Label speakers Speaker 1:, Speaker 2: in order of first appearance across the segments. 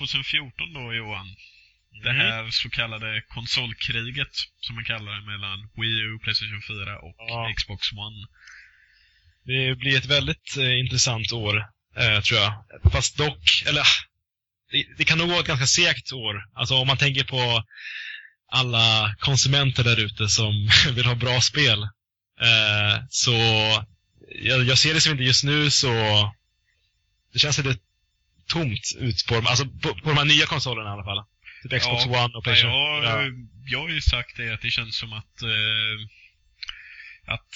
Speaker 1: Ja, spelåret 2014 då Johan. Det här så kallade konsolkriget, som man kallar det, mellan Wii U, Playstation 4 och
Speaker 2: Ja.
Speaker 1: Xbox One.
Speaker 2: Det blir ett väldigt eh, intressant år, eh, tror jag. Fast dock, eller det, det kan nog vara ett ganska segt år. Alltså om man tänker på alla konsumenter där ute som vill ha bra spel. Eh, så jag, jag ser det som inte just nu så det känns lite tomt ut på, alltså på, på de här nya konsolerna i alla fall. Typ Xbox
Speaker 1: Ja.
Speaker 2: One och
Speaker 1: Ja,
Speaker 2: Playstation
Speaker 1: jag,
Speaker 2: 4.
Speaker 1: jag har ju sagt det att det känns som att, eh, att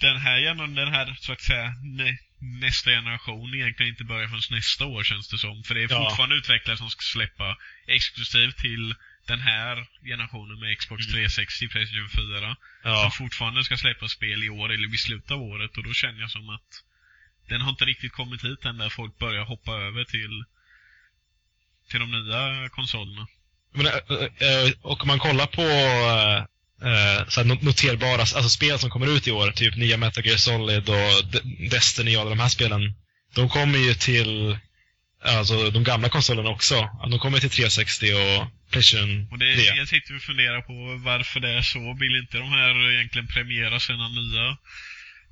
Speaker 1: den här, genom den här så att säga nä, nästa generation egentligen inte börjar förrän nästa år känns det som. För det är
Speaker 2: Ja.
Speaker 1: fortfarande utvecklare som ska släppa exklusivt till den här generationen med Xbox
Speaker 2: Mm.
Speaker 1: 360, Playstation 4.
Speaker 2: Ja.
Speaker 1: Som fortfarande ska släppa spel i år eller vid slutet av året och då känner jag som att den har inte riktigt kommit hit än där folk börjar hoppa över till till de nya konsolerna.
Speaker 2: Men, eh, eh, och om man kollar på eh, eh, så noterbara alltså spel som kommer ut i år, typ nya Metal Gear Solid och Destiny och alla de här spelen, de kommer ju till alltså, de gamla konsolerna också. De kommer till 360 och Playstation
Speaker 1: Och det,
Speaker 2: 3.
Speaker 1: jag sitter och funderar på varför det är så. Vill inte de här egentligen premiera sina nya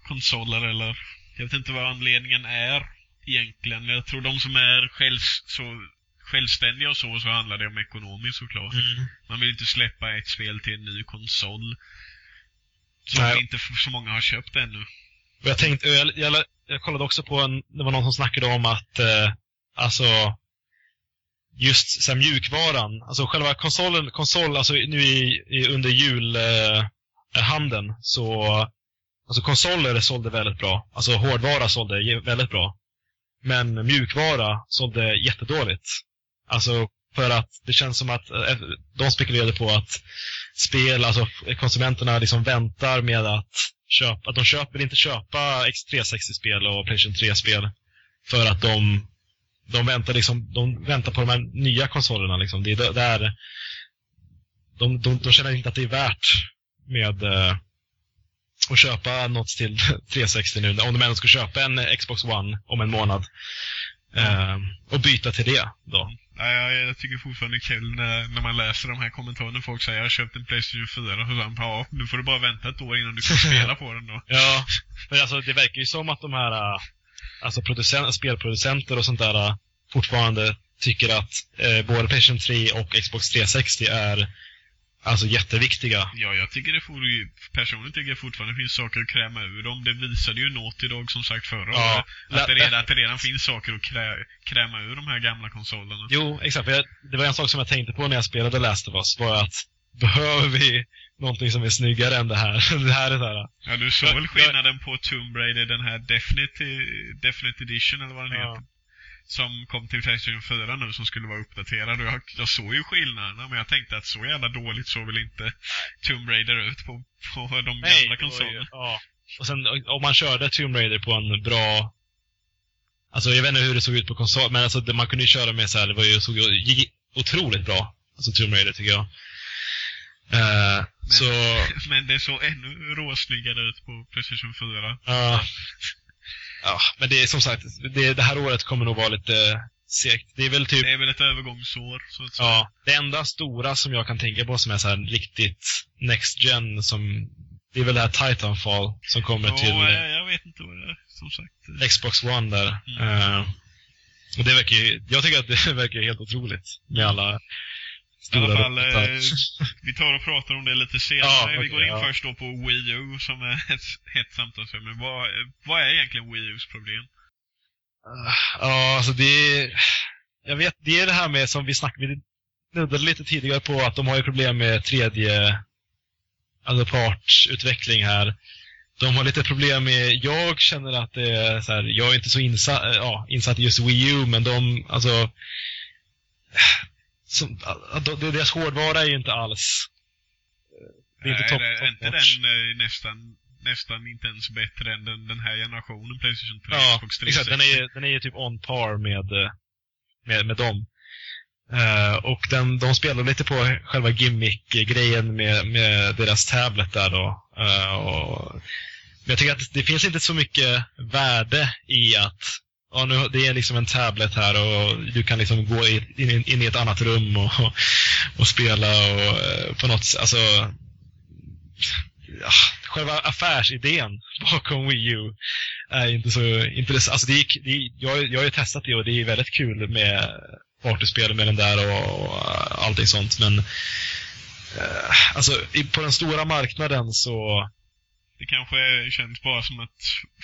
Speaker 1: konsoler eller? Jag vet inte vad anledningen är egentligen. Jag tror de som är själv, så självständiga och så, så handlar det om ekonomiskt såklart.
Speaker 2: Mm.
Speaker 1: Man vill inte släppa ett spel till en ny konsol. Som
Speaker 2: Nej.
Speaker 1: inte så många har köpt ännu.
Speaker 2: Och jag tänkte, jag, jag, jag kollade också på en, det var någon som snackade om att, eh, alltså, just så här, mjukvaran, alltså själva konsolen, konsol, alltså nu i, i, under julhandeln, eh, handeln, så, alltså konsoler sålde väldigt bra. Alltså hårdvara sålde väldigt bra. Men mjukvara sålde jättedåligt. Alltså, för att det känns som att eh, de spekulerade på att spel, alltså konsumenterna liksom väntar med att köpa, att de köper, vill inte köpa X360-spel och Playstation 3-spel. För att de, de väntar liksom, de väntar på de här nya konsolerna liksom. Det är där- där, de, de, de känner inte att det är värt med eh, att köpa något till 360 nu, om de ändå ska köpa en Xbox One om en månad. Eh, och byta till det då.
Speaker 1: Ja, jag, jag tycker fortfarande det är kul när, när man läser de här kommentarerna. Folk säger jag har köpt en Playstation 4 och så säger ja, nu får du bara vänta ett år innan du kan spela på den då.
Speaker 2: Ja, men alltså det verkar ju som att de här äh, alltså producent, spelproducenter och sånt där äh, fortfarande tycker att eh, både Playstation 3 och Xbox 360 är alltså jätteviktiga.
Speaker 1: Ja, jag tycker det får ju, personligen tycker jag fortfarande det finns saker att kräma ur dem. Det visade ju Naughty Dog som sagt förra
Speaker 2: Ja.
Speaker 1: året. Att det, redan, att det redan finns saker att krä, kräma ur de här gamla konsolerna.
Speaker 2: Jo, exakt. Jag, det var en sak som jag tänkte på när jag spelade Last of Us, var att behöver vi någonting som är snyggare än det här? det här är så här.
Speaker 1: Ja, du såg väl skillnaden på Tomb Raider, den här Definite, Definite Edition eller vad den
Speaker 2: Ja.
Speaker 1: heter? Som kom till Playstation 4 nu som skulle vara uppdaterad och jag, jag såg ju skillnaderna men jag tänkte att så jävla dåligt såg väl inte Tomb Raider ut på, på de gamla
Speaker 2: var ju-
Speaker 1: konsolerna.
Speaker 2: Ja. Och sen om man körde Tomb Raider på en bra Alltså jag vet inte hur det såg ut på konsol, men alltså det, man kunde ju köra med så här, det var ju, såg ju gick otroligt bra. Alltså Tomb Raider tycker jag. Eh, så,
Speaker 1: Men det såg ännu råsnyggare ut på Playstation 4.
Speaker 2: ja. Ja, men det är som sagt, det, det här året kommer nog vara lite segt. Det är väl typ,
Speaker 1: Det är väl ett övergångsår, så att säga.
Speaker 2: ja, det enda stora som jag kan tänka på som är så här riktigt next gen som, det är väl det här Titanfall som kommer
Speaker 1: Ja,
Speaker 2: till
Speaker 1: jag, jag vet inte vad det är, som sagt.
Speaker 2: Xbox One där.
Speaker 1: Mm.
Speaker 2: Eh, och det verkar ju, jag tycker att det verkar helt otroligt med alla
Speaker 1: I alla fall, eh, vi tar och pratar om det lite senare.
Speaker 2: Ja,
Speaker 1: vi
Speaker 2: okej,
Speaker 1: går in
Speaker 2: ja.
Speaker 1: först då på Wii U som är ett hett samtalsämne. Vad, vad är egentligen Wii U's problem?
Speaker 2: Ja, alltså det är, jag vet, det är det här med som vi snackade, vi nuddade lite tidigare på att de har ju problem med tredje, alltså partsutveckling här. De har lite problem med, jag känner att det är så här, jag är inte så insatt, ja, insatt i just Wii U, men de, alltså, som, deras hårdvara är ju inte alls, det är inte topp,
Speaker 1: är inte
Speaker 2: top
Speaker 1: den eh, nästan, nästan inte ens bättre än den, den här generationen Playstation 3
Speaker 2: Ja,
Speaker 1: Xbox
Speaker 2: exakt.
Speaker 1: 360?
Speaker 2: Den är, den är ju typ on par med, eh, med, med dem. Eh, och den, de spelar lite på själva gimmick-grejen med, med deras tablet där då. Eh, och, men jag tycker att det finns inte så mycket värde i att ja, nu, det är liksom en tablet här och du kan liksom gå in, in, in i ett annat rum och, och spela och eh, på något sätt, alltså ja, själva affärsidén bakom Wii U är inte så intressant. Alltså det, gick, det, jag, jag har ju testat det och det är väldigt kul med partyspel med den där och, och allting sånt. Men eh, alltså på den stora marknaden så
Speaker 1: det kanske känns bara som att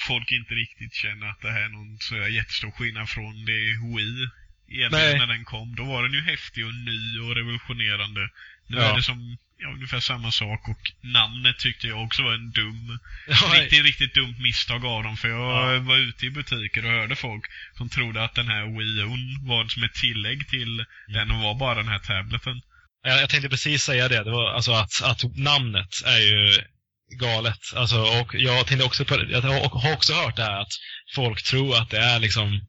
Speaker 1: folk inte riktigt känner att det här är någon så jättestor skillnad från det Wii egentligen när den kom. Då var den ju häftig och ny och revolutionerande. Nu ja. är det som ja, ungefär samma sak och namnet tyckte jag också var en dum, ja, riktigt, riktigt dumt misstag av dem. För jag ja. var ute i butiker och hörde folk som trodde att den här Wii var som ett tillägg till mm. den och var bara den här tableten.
Speaker 2: Jag, jag tänkte precis säga det, det var alltså att, att namnet är ju galet. Alltså, och jag tänkte också på, jag har också hört det här att folk tror att det är liksom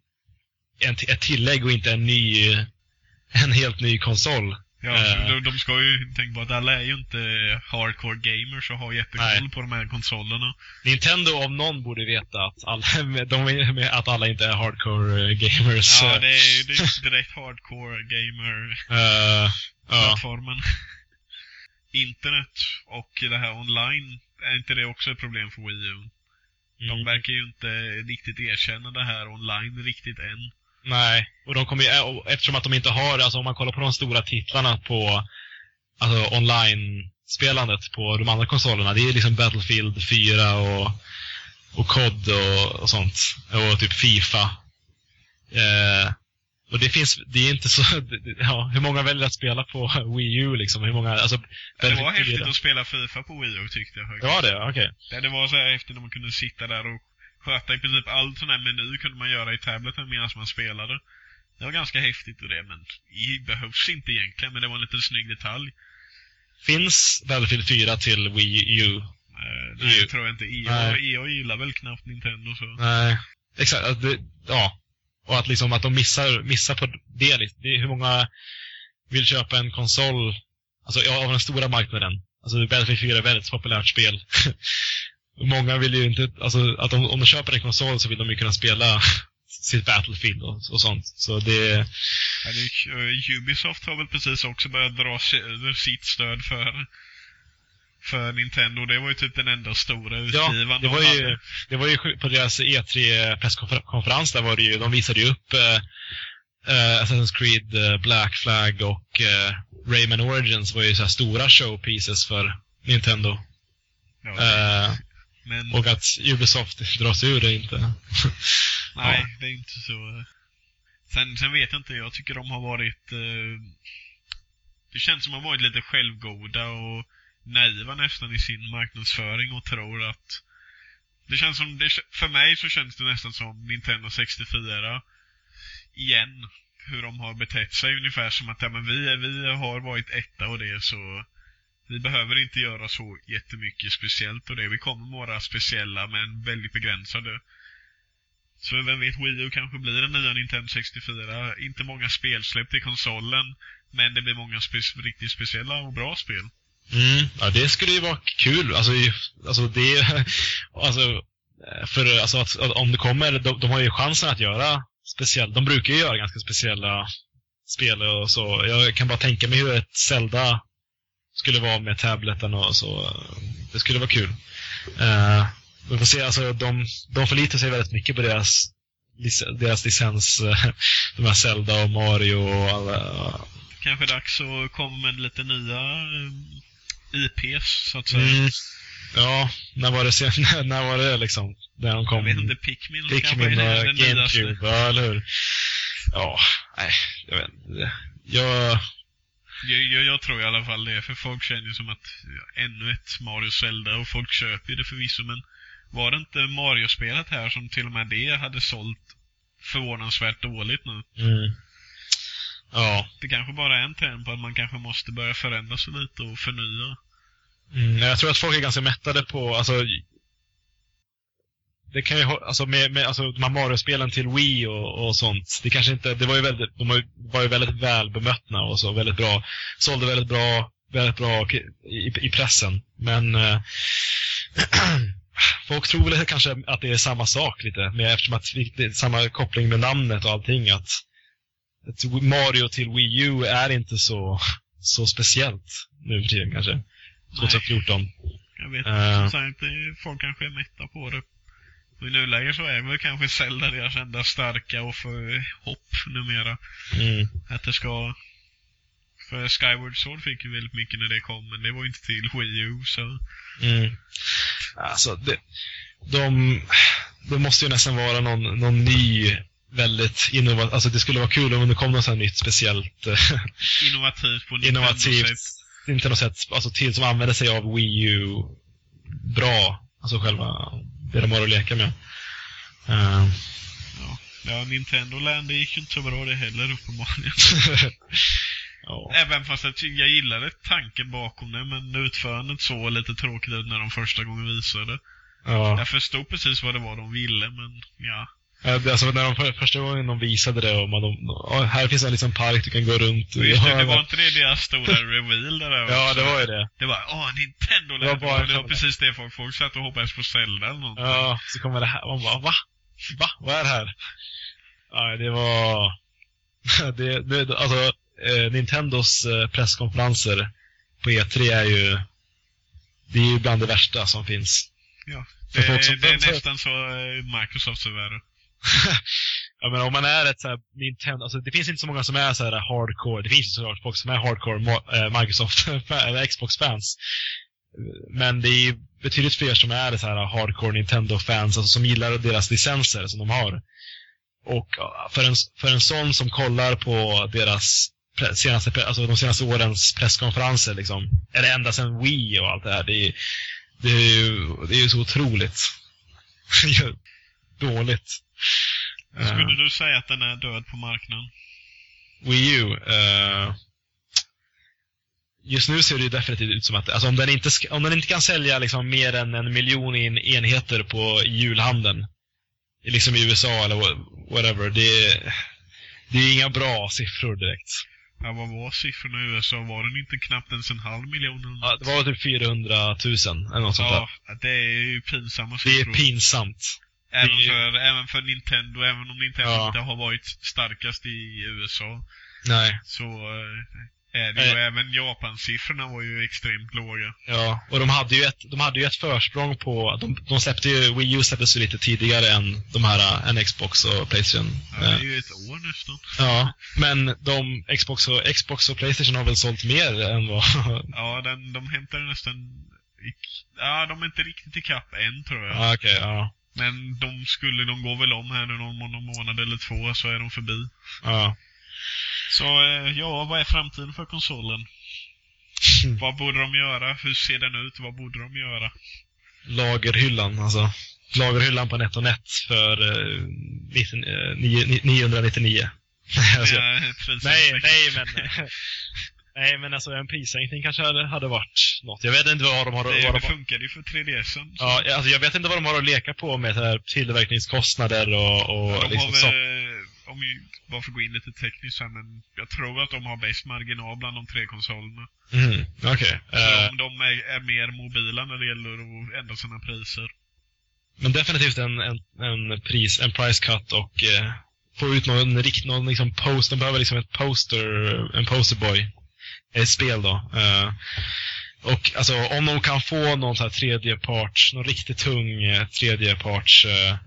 Speaker 2: en, ett tillägg och inte en ny, en helt ny konsol.
Speaker 1: Ja, uh, de, de, ska ju tänka på att alla är ju inte hardcore gamers och har jättekoll på de här konsolerna.
Speaker 2: Nintendo om någon borde veta att alla, de, att alla inte är hardcore gamers.
Speaker 1: Ja, det är, det är direkt hardcore gamer uh, plattformen. Uh. Internet och det här online, är inte det också ett problem för Wii U? De mm. verkar ju inte riktigt erkänna det här online riktigt än.
Speaker 2: Nej, och de kommer ju, eftersom att de inte har, alltså om man kollar på de stora titlarna på alltså online-spelandet på de andra konsolerna, det är liksom Battlefield 4 och, och COD och, och sånt. Och typ Fifa. Eh, och det finns, det är inte så, ja, hur många väljer att spela på Wii U liksom? Hur många, alltså,
Speaker 1: det var häftigt att spela Fifa på Wii U tyckte jag.
Speaker 2: Det var det? Okej.
Speaker 1: Okay. Det var så här häftigt när man kunde sitta där och sköta i princip all sån här meny kunde man göra i tableten medan man spelade. Det var ganska häftigt och det, men det behövs inte egentligen, men det var en liten snygg detalj.
Speaker 2: Finns Battlefield 4 till Wii U? Uh,
Speaker 1: nej, det tror jag inte. EA, EA gillar väl knappt Nintendo så.
Speaker 2: Nej, exakt. Det, ja. Och att liksom att de missar, missar på det. Liksom. det hur många vill köpa en konsol, alltså av den stora marknaden? Alltså Battlefield 4 är ett väldigt populärt spel. Många vill ju inte, alltså att om, om de köper en konsol så vill de ju kunna spela sitt Battlefield och, och sånt. Så det...
Speaker 1: Ja, det, Ubisoft har väl precis också börjat dra sitt stöd för för Nintendo. Det var ju typ den enda stora utgivaren
Speaker 2: ja, det var ju, det var ju på deras E3 presskonferens, där var det ju, de visade ju upp uh, uh, Assassin's Creed uh, Black Flag och uh, Rayman Origins var ju så stora showpieces för Nintendo. Ja, men... Och att Ubisoft drar sig ur det inte.
Speaker 1: Nej, ja. det är inte så. Sen, sen vet jag inte, jag tycker de har varit... Eh, det känns som att de har varit lite självgoda och naiva nästan i sin marknadsföring och tror att... Det känns som, det, för mig så känns det nästan som Nintendo 64 igen. Hur de har betett sig ungefär som att ja, men vi, vi har varit etta och det så vi behöver inte göra så jättemycket speciellt och det. Vi kommer vara speciella men väldigt begränsade. Så vem vet, Wii U kanske blir en nya Nintendo 64. Inte många spelsläpp till konsolen, men det blir många spe riktigt speciella och bra spel.
Speaker 2: Mm, ja det skulle ju vara kul. Alltså, alltså det, alltså, för alltså att, att om det kommer, de, de, har ju chansen att göra speciella, de brukar ju göra ganska speciella spel och så. Jag kan bara tänka mig hur ett Zelda skulle vara med tableten och så. Det skulle vara kul. Uh, vi får se, alltså de, de förlitar sig väldigt mycket på deras, deras licens. De här Zelda och Mario och alla.
Speaker 1: Kanske dags att komma med lite nya eh, IPs, så att säga. Mm.
Speaker 2: Ja, när var det sen, när var det liksom? När de kom? Jag
Speaker 1: vet inte, Pikmin,
Speaker 2: Pikmin och GameCube, ja eller hur? Ja, nej, jag vet inte. Jag,
Speaker 1: jag, jag, jag, tror i alla fall det, för folk känner ju som att ja, ännu ett Mario Zelda och folk köper ju det förvisso, men var det inte Mario-spelet här som till och med det hade sålt förvånansvärt dåligt nu?
Speaker 2: Mm. Ja.
Speaker 1: Det kanske bara är en trend på att man kanske måste börja förändra sig lite och förnya.
Speaker 2: Mm, jag tror att folk är ganska mättade på, alltså det kan ju, alltså med, med alltså de här Mario-spelen till Wii och, och sånt, det kanske inte, det var ju väldigt, de var ju väldigt välbemötna och så, väldigt bra, sålde väldigt bra, väldigt bra i, i pressen. Men äh, folk tror väl kanske att det är samma sak lite, men eftersom att det är samma koppling med namnet och allting, att Mario till Wii U är inte så, så speciellt nu för tiden kanske. 2014.
Speaker 1: Jag vet
Speaker 2: Eh.
Speaker 1: som sagt, folk kanske är mätta på det. Och I nuläget så är väl kanske Zelda deras enda starka och för hopp numera.
Speaker 2: Mm.
Speaker 1: Att det ska... För Skyward Sword fick ju väldigt mycket när det kom, men det var ju inte till Wii U, så...
Speaker 2: Mm. Alltså, det, de, det måste ju nästan vara någon, någon ny, väldigt innovativ, alltså det skulle vara kul om det kom något nytt speciellt, eh,
Speaker 1: Innovativt på Nintendo
Speaker 2: innovativt, något sätt, alltså till som använder sig av Wii U bra, alltså själva det de har att leka med. Eh,
Speaker 1: Ja. ja, Nintendo Land det gick ju inte så bra det heller uppenbarligen.
Speaker 2: ja.
Speaker 1: Även fast jag, jag gillade tanken bakom det, men utförandet såg lite tråkigt ut när de första gången visade.
Speaker 2: ja.
Speaker 1: Jag förstod precis vad det var de ville, men ja.
Speaker 2: Det- Alltså när de för, första gången de visade det och man, de, här finns en liten park du kan gå runt
Speaker 1: det,
Speaker 2: ja,
Speaker 1: det var inte det deras stora reveal där
Speaker 2: ja, det var ju det.
Speaker 1: Det var åh, Nintendo
Speaker 2: Det var bara-
Speaker 1: det var precis det folk, folk satt och hoppades på Zelda eller någonting.
Speaker 2: Ja, så kommer det här. Man bara, va? Va? Vad är det här? Ja, det var... det, det, alltså, eh, Nintendos eh, presskonferenser på E3 är ju... Det är ju bland det värsta som finns.
Speaker 1: Ja, det,
Speaker 2: som-
Speaker 1: det är nästan så eh, Microsoft är värre.
Speaker 2: Ja, men om man är ett så här Nintendo, alltså det finns inte så många som är så här hardcore, det finns ju såklart folk som är hardcore eh, Microsoft eller Xbox-fans. Men det är betydligt fler som är så här hardcore Nintendo-fans, alltså som gillar deras licenser som de har. Och för en, för en sån som kollar på deras senaste, alltså de senaste årens presskonferenser liksom, eller ända sedan Wii och allt det här, det är, det är ju det är ju så otroligt dåligt.
Speaker 1: Skulle
Speaker 2: Eh.
Speaker 1: du säga att den är död på marknaden?
Speaker 2: Wii U. eh, just nu ser det ju definitivt ut som att, alltså om den inte, om den inte kan sälja liksom mer än en miljon en- enheter på julhandeln, liksom i USA eller wha- whatever, det, det är inga bra siffror direkt.
Speaker 1: Ja, vad var siffrorna i USA? Var den inte knappt ens en halv miljon
Speaker 2: Ja, det var typ 400 000 eller något sånt där.
Speaker 1: Ja, det är ju pinsamma
Speaker 2: Det är
Speaker 1: siffror.
Speaker 2: pinsamt.
Speaker 1: Även,
Speaker 2: det
Speaker 1: för, även för Nintendo, även om Nintendo
Speaker 2: Ja.
Speaker 1: inte har varit starkast i USA,
Speaker 2: Nej.
Speaker 1: så eh, är det ju,
Speaker 2: Nej.
Speaker 1: även Japan-siffrorna var ju extremt låga.
Speaker 2: Ja, och de hade ju ett, de hade ju ett försprång på, de, de släppte ju, Wii U släpptes ju lite tidigare än de här, än Xbox och Playstation.
Speaker 1: Ja, det
Speaker 2: Eh,
Speaker 1: är ju ett år nästan.
Speaker 2: Ja, men de, Xbox och, Xbox och Playstation har väl sålt mer än vad...
Speaker 1: Ja, den, de hämtar nästan... Ja, de är inte riktigt i kapp än tror jag.
Speaker 2: Ja, okej, ja.
Speaker 1: Men de skulle, de går väl om här nu någon, någon månad eller två så är de förbi.
Speaker 2: ja.
Speaker 1: Så eh, ja, vad är framtiden för konsolen? Vad borde de göra? Hur ser den ut? Vad borde de göra?
Speaker 2: Lagerhyllan, alltså. Lagerhyllan på NetOnNet för eh, 19, eh, 999. alltså, nej, nej, men... Nej, men alltså en prissänkning kanske hade, hade varit något. Jag vet inte vad de har,
Speaker 1: Det,
Speaker 2: vad
Speaker 1: det
Speaker 2: de
Speaker 1: funkade ju för 3DSen. så-
Speaker 2: Ja, alltså jag vet inte vad de har att leka på med så här tillverkningskostnader och, och
Speaker 1: Ja, de
Speaker 2: liksom
Speaker 1: har
Speaker 2: så.
Speaker 1: väl, om vi bara får gå in lite tekniskt här, men jag tror att de har bäst marginal bland de tre konsolerna.
Speaker 2: Mm, Okej. Eh,
Speaker 1: De, de är, är mer mobila när det gäller att ändra sina priser.
Speaker 2: Men definitivt en, en, en pris, en price cut och eh, få ut någon, någon liksom post, de behöver liksom ett poster, en posterboy. Ett spel då. Eh, och alltså om de kan få någon sån här tredjeparts, någon riktigt tung eh, tredjeparts eh, eh,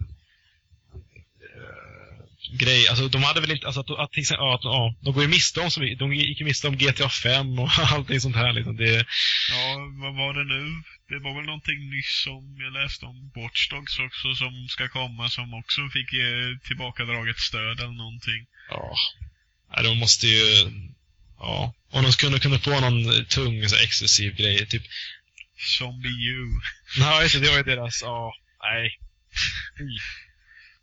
Speaker 2: grej. Alltså de hade väl inte, alltså att, att, exempel, ja, att ja, de går ju miste om så mycket. De gick ju miste om GTA 5 och allting sånt här liksom. Det,
Speaker 1: Ja, vad var det nu? Det var väl någonting nyss som jag läste om Watch Dogs också som ska komma som också fick eh, tillbakadraget stöd eller någonting.
Speaker 2: Ja. De måste ju... Ja. Om de skulle kunna få någon tung så exklusiv grej, typ...
Speaker 1: Zombie U.
Speaker 2: Nej, så det var ju deras... Ja. Nej.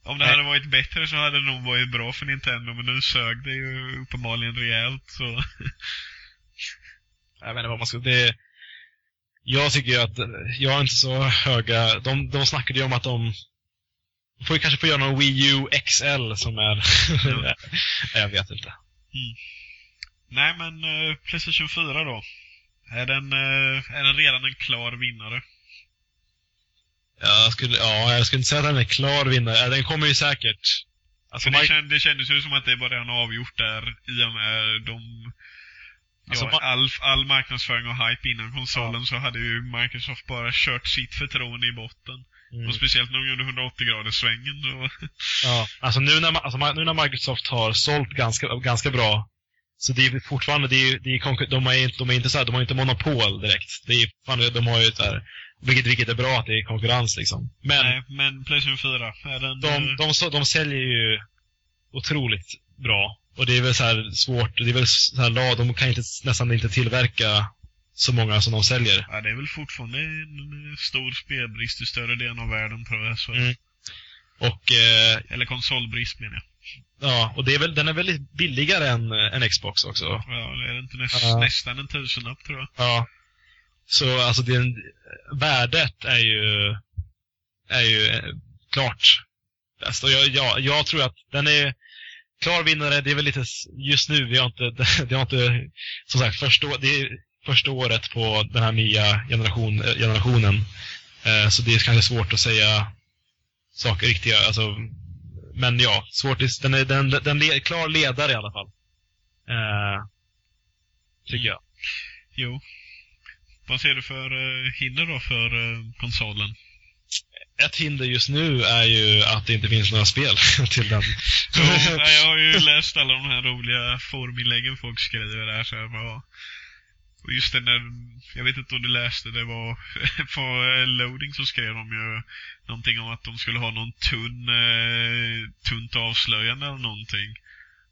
Speaker 1: Om det
Speaker 2: Nej.
Speaker 1: hade varit bättre så hade det nog varit bra för Nintendo, men nu sög det ju uppenbarligen rejält så...
Speaker 2: Jag vet inte vad man ska... Det... Jag tycker ju att... Jag har inte så höga... De, de snackade ju om att de... får ju kanske få göra någon Wii U XL som är...
Speaker 1: Ja.
Speaker 2: jag vet inte.
Speaker 1: Nej men eh, Playstation 4 då? Är den, eh, är den redan en klar vinnare?
Speaker 2: Jag skulle, ja, jag skulle inte säga att den är klar vinnare. Den kommer ju säkert.
Speaker 1: Alltså, det, känd, det kändes ju som att det var redan avgjort där i och med de... Alltså, ja, all, all marknadsföring och hype innan konsolen ja. så hade ju Microsoft bara kört sitt förtroende i botten. Mm. Och speciellt när de gjorde 180 graders svängen då.
Speaker 2: Ja, alltså nu när, alltså nu när Microsoft har sålt ganska, ganska bra så det är fortfarande, det är, det är, de, är inte, de är inte så här, de har inte monopol direkt. Det är, fan, de har ju så här, vilket, vilket är bra att det är konkurrens liksom. Men,
Speaker 1: Nej, men Playstation 4, är den...
Speaker 2: De, de, de, de säljer ju otroligt bra. Och det är väl så här svårt, det är väl så här, de kan inte, nästan inte tillverka så många som de säljer.
Speaker 1: Ja, det är väl fortfarande en stor spelbrist i större delen av världen tror jag. Så. Mm.
Speaker 2: Och, eh,
Speaker 1: Eller konsolbrist menar jag.
Speaker 2: Ja, och det är väl, den är väldigt billigare än en Xbox också.
Speaker 1: Ja, det är inte näst, ja. nästan en tusenlapp tror jag.
Speaker 2: Ja. Så alltså det, värdet är ju, är ju eh, klart bäst. Och jag, jag, jag tror att den är klar vinnare. Det är väl lite, just nu, vi har inte, det har inte, som sagt, första, det är första året på den här nya generation, generationen. Eh, så det är kanske svårt att säga saker riktiga, alltså men ja, svårt. Den är, den, den är klar ledare i alla fall. Eh, tycker jag.
Speaker 1: Jo. Vad ser du för uh, hinder då för uh, konsolen?
Speaker 2: Ett hinder just nu är ju att det inte finns några spel till den.
Speaker 1: jo, jag har ju läst alla de här roliga foruminläggen folk skriver där, så jag bara... Och just det när, jag vet inte om du läste, det var på eh, loading så skrev de ju någonting om att de skulle ha någon tunn, eh, tunt avslöjande eller någonting.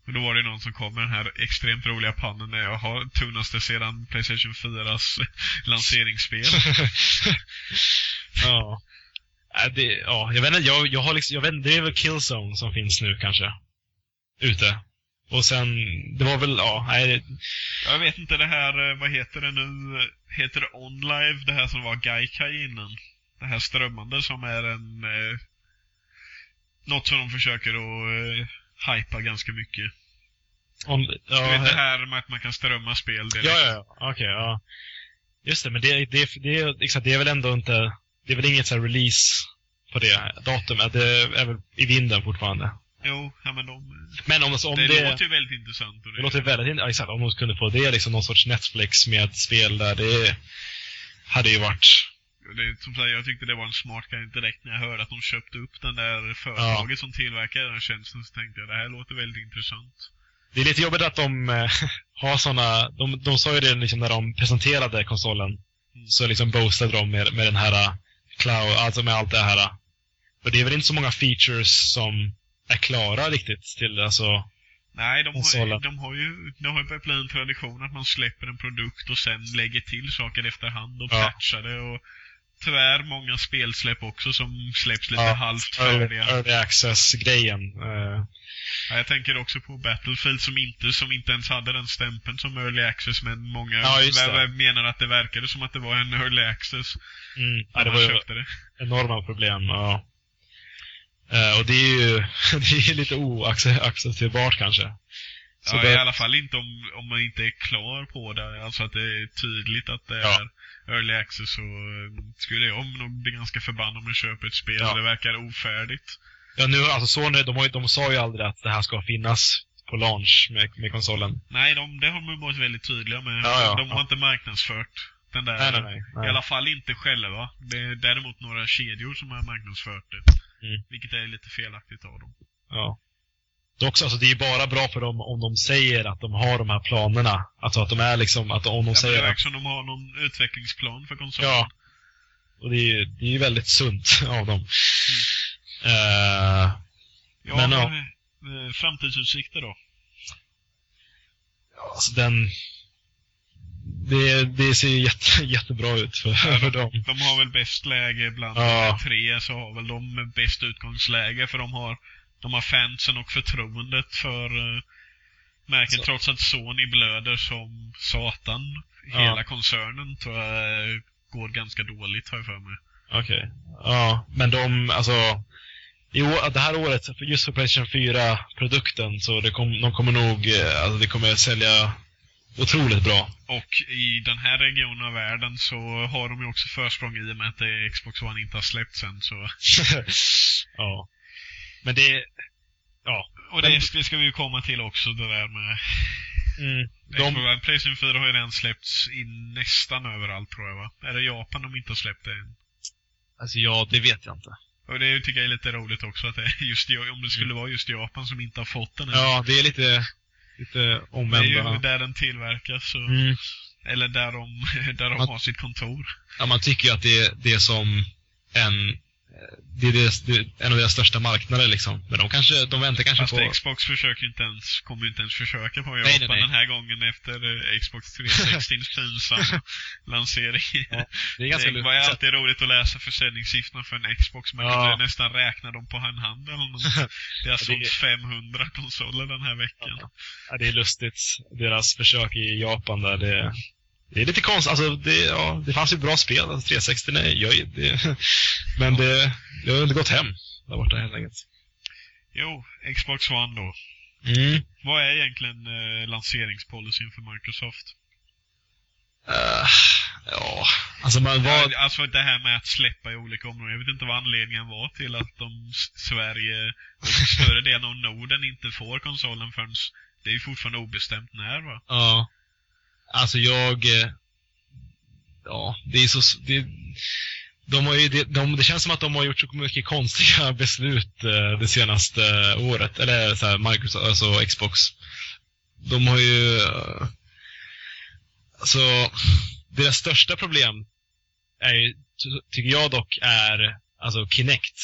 Speaker 1: Och då var det någon som kom med den här extremt roliga pannen när jag har tunnaste sedan Playstation 4s lanseringsspel.
Speaker 2: ja. Äh, det, ja, jag vet inte, jag, jag har liksom, jag vet inte, det är väl Killzone som finns nu kanske. Ute. Och sen, det var väl, ja, nej.
Speaker 1: Jag vet inte det här, eh, vad heter det nu? Heter det OnLive, det här som var Gaikai innan? Det här strömmande som är en... Eh, något som de försöker att eh, hypa ganska mycket.
Speaker 2: Om, ja,
Speaker 1: du vet det här med att man kan strömma spel
Speaker 2: direkt. Ja, ja, okej, okay, ja. Just det, men det, det, det, exakt, det är väl ändå inte... Det är väl inget så release på det datumet? Det är väl i vinden fortfarande?
Speaker 1: Jo, ja men de...
Speaker 2: Men om, om
Speaker 1: det, det låter ju väldigt intressant.
Speaker 2: det, det låter väldigt intressant. Exakt, om de kunde få det, liksom någon sorts Netflix med spel där, det hade ju varit...
Speaker 1: Det, som sagt, jag tyckte det var en smart grej direkt när jag hörde att de köpte upp den där företaget ja. som tillverkar den tjänsten, så tänkte jag det här låter väldigt intressant.
Speaker 2: Det är lite jobbigt att de äh, har såna, de, de sa ju det liksom när de presenterade konsolen, mm. så liksom boastade de med, med den här uh, cloud, alltså med allt det här. För det är väl inte så många features som är klara riktigt till alltså
Speaker 1: Nej, de har, de har ju de har börjat bli en tradition att man släpper en produkt och sen lägger till saker efterhand och ja. patchar det och tyvärr många spelsläpp också som släpps lite ja, halvt färdiga.
Speaker 2: Early access-grejen. Uh.
Speaker 1: Ja, jag tänker också på Battlefield som inte, som inte ens hade den stämpeln som early access men många
Speaker 2: ja,
Speaker 1: menar att det verkade som att det var en early access.
Speaker 2: Mm. Ja, det var ju det. enorma problem. Ja. Uh, och det är ju det är lite oaccepterbart kanske.
Speaker 1: Så ja, det... i alla fall inte om, om man inte är klar på det. Alltså att det är tydligt att det ja. är early access så eh, skulle jag nog bli ganska förbannad om jag köper ett spel ja. det verkar ofärdigt.
Speaker 2: Ja, nu, alltså Sony, de, har, de sa ju aldrig att det här ska finnas på launch med, med konsolen.
Speaker 1: Nej, de, det har de varit väldigt tydliga med. Ja, ja, de har inte marknadsfört den där.
Speaker 2: Nej, nej, nej,
Speaker 1: I alla fall inte själva. Det är däremot några kedjor som har marknadsfört det. Mm. Vilket är lite felaktigt av dem.
Speaker 2: Ja. Dock, alltså, det är bara bra för dem om de säger att de har de här planerna. Alltså att de är liksom, att om de
Speaker 1: ja,
Speaker 2: säger
Speaker 1: det är som de har någon utvecklingsplan för konsolen.
Speaker 2: Ja. Och det är det är väldigt sunt av dem. Mm. Uh,
Speaker 1: ja, men, ja. Eh, framtidsutsikter då?
Speaker 2: Ja, alltså den det, det ser jätte, jättebra ut för, ja, för dem.
Speaker 1: De har väl bäst läge bland ja. de tre, så har väl de bäst utgångsläge för de har, de har fansen och förtroendet för uh, märket. Trots att Sony blöder som satan, ja. hela koncernen tror jag går ganska dåligt har jag för mig.
Speaker 2: Okej. Okay. Ja, men de, alltså i år, det här året, just för Playstation 4-produkten, så det kom, de kommer nog, eh, alltså det kommer sälja otroligt bra.
Speaker 1: Och i den här regionen av världen så har de ju också försprång i och med att det Xbox One inte har släppts än. Så.
Speaker 2: ja. Men det... Ja.
Speaker 1: Och det, det ska vi ju komma till också, det där med...
Speaker 2: Mm.
Speaker 1: De... Playstation 4 har ju redan släppts i nästan överallt tror jag va? Är det Japan de inte har släppt det än?
Speaker 2: Alltså ja, det vet jag inte.
Speaker 1: Och det tycker jag är lite roligt också att det är just om det skulle mm. vara just Japan som inte har fått den än.
Speaker 2: Ja, det är lite, lite omvända.
Speaker 1: Det är ju där den tillverkas. Och, mm. Eller där de, där de man, har sitt kontor.
Speaker 2: Ja, man tycker ju att det, det är som en det är, deras, det är en av deras största marknader liksom. Men de kanske, de väntar kanske
Speaker 1: Fast
Speaker 2: på...
Speaker 1: Xbox försöker inte ens, kommer inte ens försöka på Japan nej, nej, nej. den här gången efter eh, Xbox 360 pinsamma lansering. Ja, det är ganska det var alltid roligt att läsa försäljningssiffrorna för en Xbox. Man ja. kunde nästan räkna dem på en hand eller något. Det har sålt 500 konsoler den här veckan.
Speaker 2: Ja. ja, det är lustigt. Deras försök i Japan där, det det är lite konstigt. Alltså, det, ja, det fanns ju bra spel. Alltså, 360, nej, jag, det, men det, det har inte gått hem där borta helt enkelt.
Speaker 1: Jo, Xbox One då.
Speaker 2: Mm.
Speaker 1: Vad är egentligen eh, lanseringspolicyn för Microsoft?
Speaker 2: Uh, ja, alltså man var...
Speaker 1: Ja, alltså det här med att släppa i olika områden. Jag vet inte vad anledningen var till att de Sverige och större delen av Norden inte får konsolen förrän det är ju fortfarande obestämt när va?
Speaker 2: Ja. Alltså jag... Eh, ja, det är så... Det, de har ju, de, det känns som att de har gjort så mycket konstiga beslut eh, det senaste året. Eller så här, Microsoft, alltså Xbox. De har ju... Eh, alltså, deras största problem är ju, tycker jag dock, är alltså Kinect.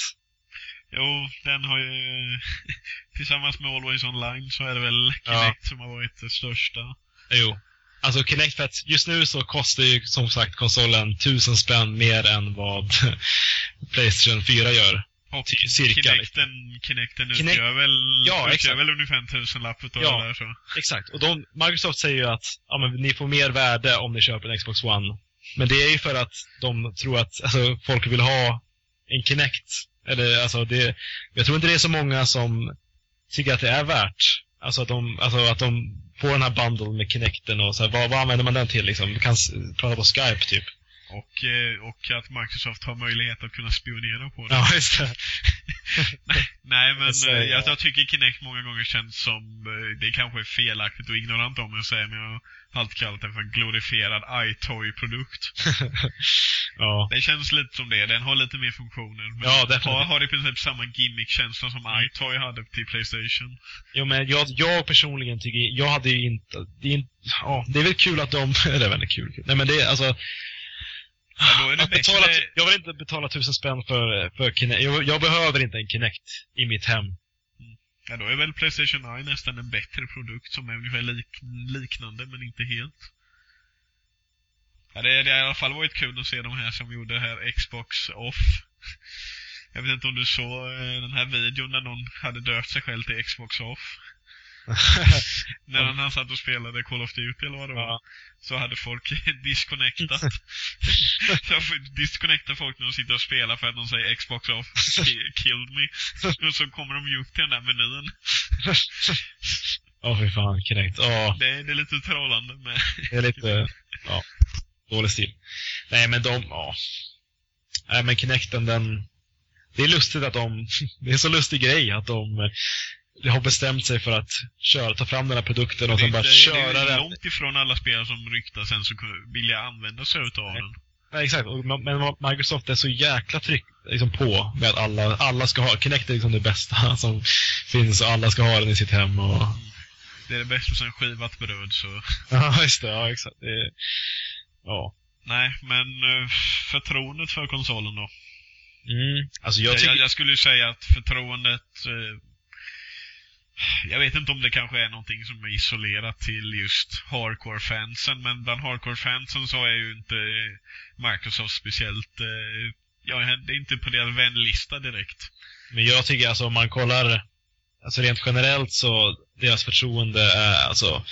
Speaker 1: Jo, den har ju... tillsammans med Always Online så är det väl Kinect ja. som har varit det största.
Speaker 2: Jo. Alltså Kinect, för att just nu så kostar ju som sagt konsolen tusen spänn mer än vad Playstation 4 gör.
Speaker 1: Och cirka. Kinecten, Kinecten Kinect, utgör, väl, ja, utgör väl ungefär en tusenlapp utav ja, det där så.
Speaker 2: exakt. Och de, Microsoft säger ju att ja, men ni får mer värde om ni köper en Xbox One. Men det är ju för att de tror att alltså, folk vill ha en Kinect. Eller alltså det, jag tror inte det är så många som tycker att det är värt. Alltså att de, alltså att de på den här bundle med Kinecten och så här, vad, vad använder man den till liksom? Du kan prata på Skype typ.
Speaker 1: Och, eh, och att Microsoft har möjlighet att kunna spionera på det.
Speaker 2: Ja, just det.
Speaker 1: nej, nej, men säger, eh, jag, jag, tycker Kinect många gånger känns som, eh, det kanske är felaktigt och ignorant om jag säger, men jag har alltid kallat den för en glorifierad iToy-produkt.
Speaker 2: ja.
Speaker 1: Det känns lite som det. Den har lite mer funktioner. Men
Speaker 2: ja, definitivt.
Speaker 1: Har, har i princip samma gimmick-känsla som mm. iToy hade till Playstation.
Speaker 2: Jo, men jag, jag personligen tycker, jag hade ju inte, det är, ja, det är väl kul att de, eller det är väldigt kul. Nej men det är alltså,
Speaker 1: Ja, att
Speaker 2: betala, jag vill inte betala tusen spänn för, för Kinect. Jag, jag, behöver inte en Kinect i mitt hem.
Speaker 1: Mm. Ja, då är väl Playstation Eye nästan en bättre produkt som är ungefär lik, liknande, men inte helt. Ja, det, det har i alla fall varit kul att se de här som gjorde här Xbox Off. Jag vet inte om du såg eh, den här videon när någon hade döpt sig själv till Xbox Off. När han, satt och spelade Call of Duty eller vad det var. Ja. Så hade folk disconnectat. så disconnectar folk när de sitter och spelar för att de säger Xbox off, killed me. Och så kommer de ju upp till den där menyn.
Speaker 2: Åh oh, fy fan, Kinect. Oh.
Speaker 1: Det, det är lite trollande med.
Speaker 2: det är lite, ja, dålig stil. Nej men de, ja. Nej men Kinecten den, det är lustigt att de, det är så lustig grej att de har bestämt sig för att köra, ta fram den här produkten och sen bara
Speaker 1: det,
Speaker 2: köra
Speaker 1: den.
Speaker 2: Det är
Speaker 1: långt ifrån alla spelare som ryktar sen så vill jag använda sig utav den.
Speaker 2: Nej, exakt. Men Microsoft är så jäkla tryck liksom, på med att alla, alla ska ha, Kinect är liksom det bästa som finns och alla ska ha den i sitt hem och...
Speaker 1: Det är det bästa som skivat bröd så...
Speaker 2: Ja, just det. Ja, exakt. Det, ja.
Speaker 1: Nej, men eh, förtroendet för konsolen då?
Speaker 2: Mm. Alltså jag,
Speaker 1: jag, jag skulle ju säga att förtroendet eh, jag vet inte om det kanske är någonting som är isolerat till just hardcore-fansen, men bland hardcore-fansen så är ju inte Microsoft speciellt... Eh, ja, det är inte på deras vänlista direkt.
Speaker 2: Men jag tycker alltså om man kollar, alltså rent generellt så, deras förtroende är alltså,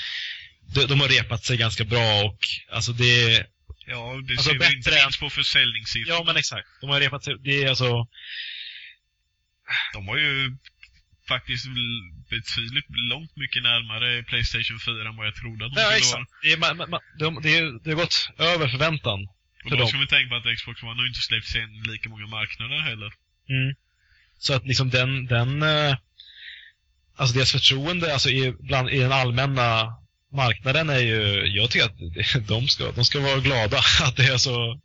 Speaker 2: de, de har repat sig ganska bra och alltså det
Speaker 1: Ja, det alltså ser vi inte minst på försäljningssiffror.
Speaker 2: Ja, men exakt. De har repat sig, det är alltså...
Speaker 1: De har ju faktiskt betydligt långt mycket närmare Playstation 4 än vad jag trodde att de
Speaker 2: Ja,
Speaker 1: skulle vara.
Speaker 2: Det, är, man, man, de, det, är, det har gått över förväntan.
Speaker 1: Och
Speaker 2: för
Speaker 1: då ska vi tänka på att Xbox One har inte släppts än lika många marknader heller.
Speaker 2: Mm. Så att liksom den, den eh, alltså deras förtroende alltså i, bland, i den allmänna marknaden är ju, jag tycker att de ska, de ska vara glada att det är så,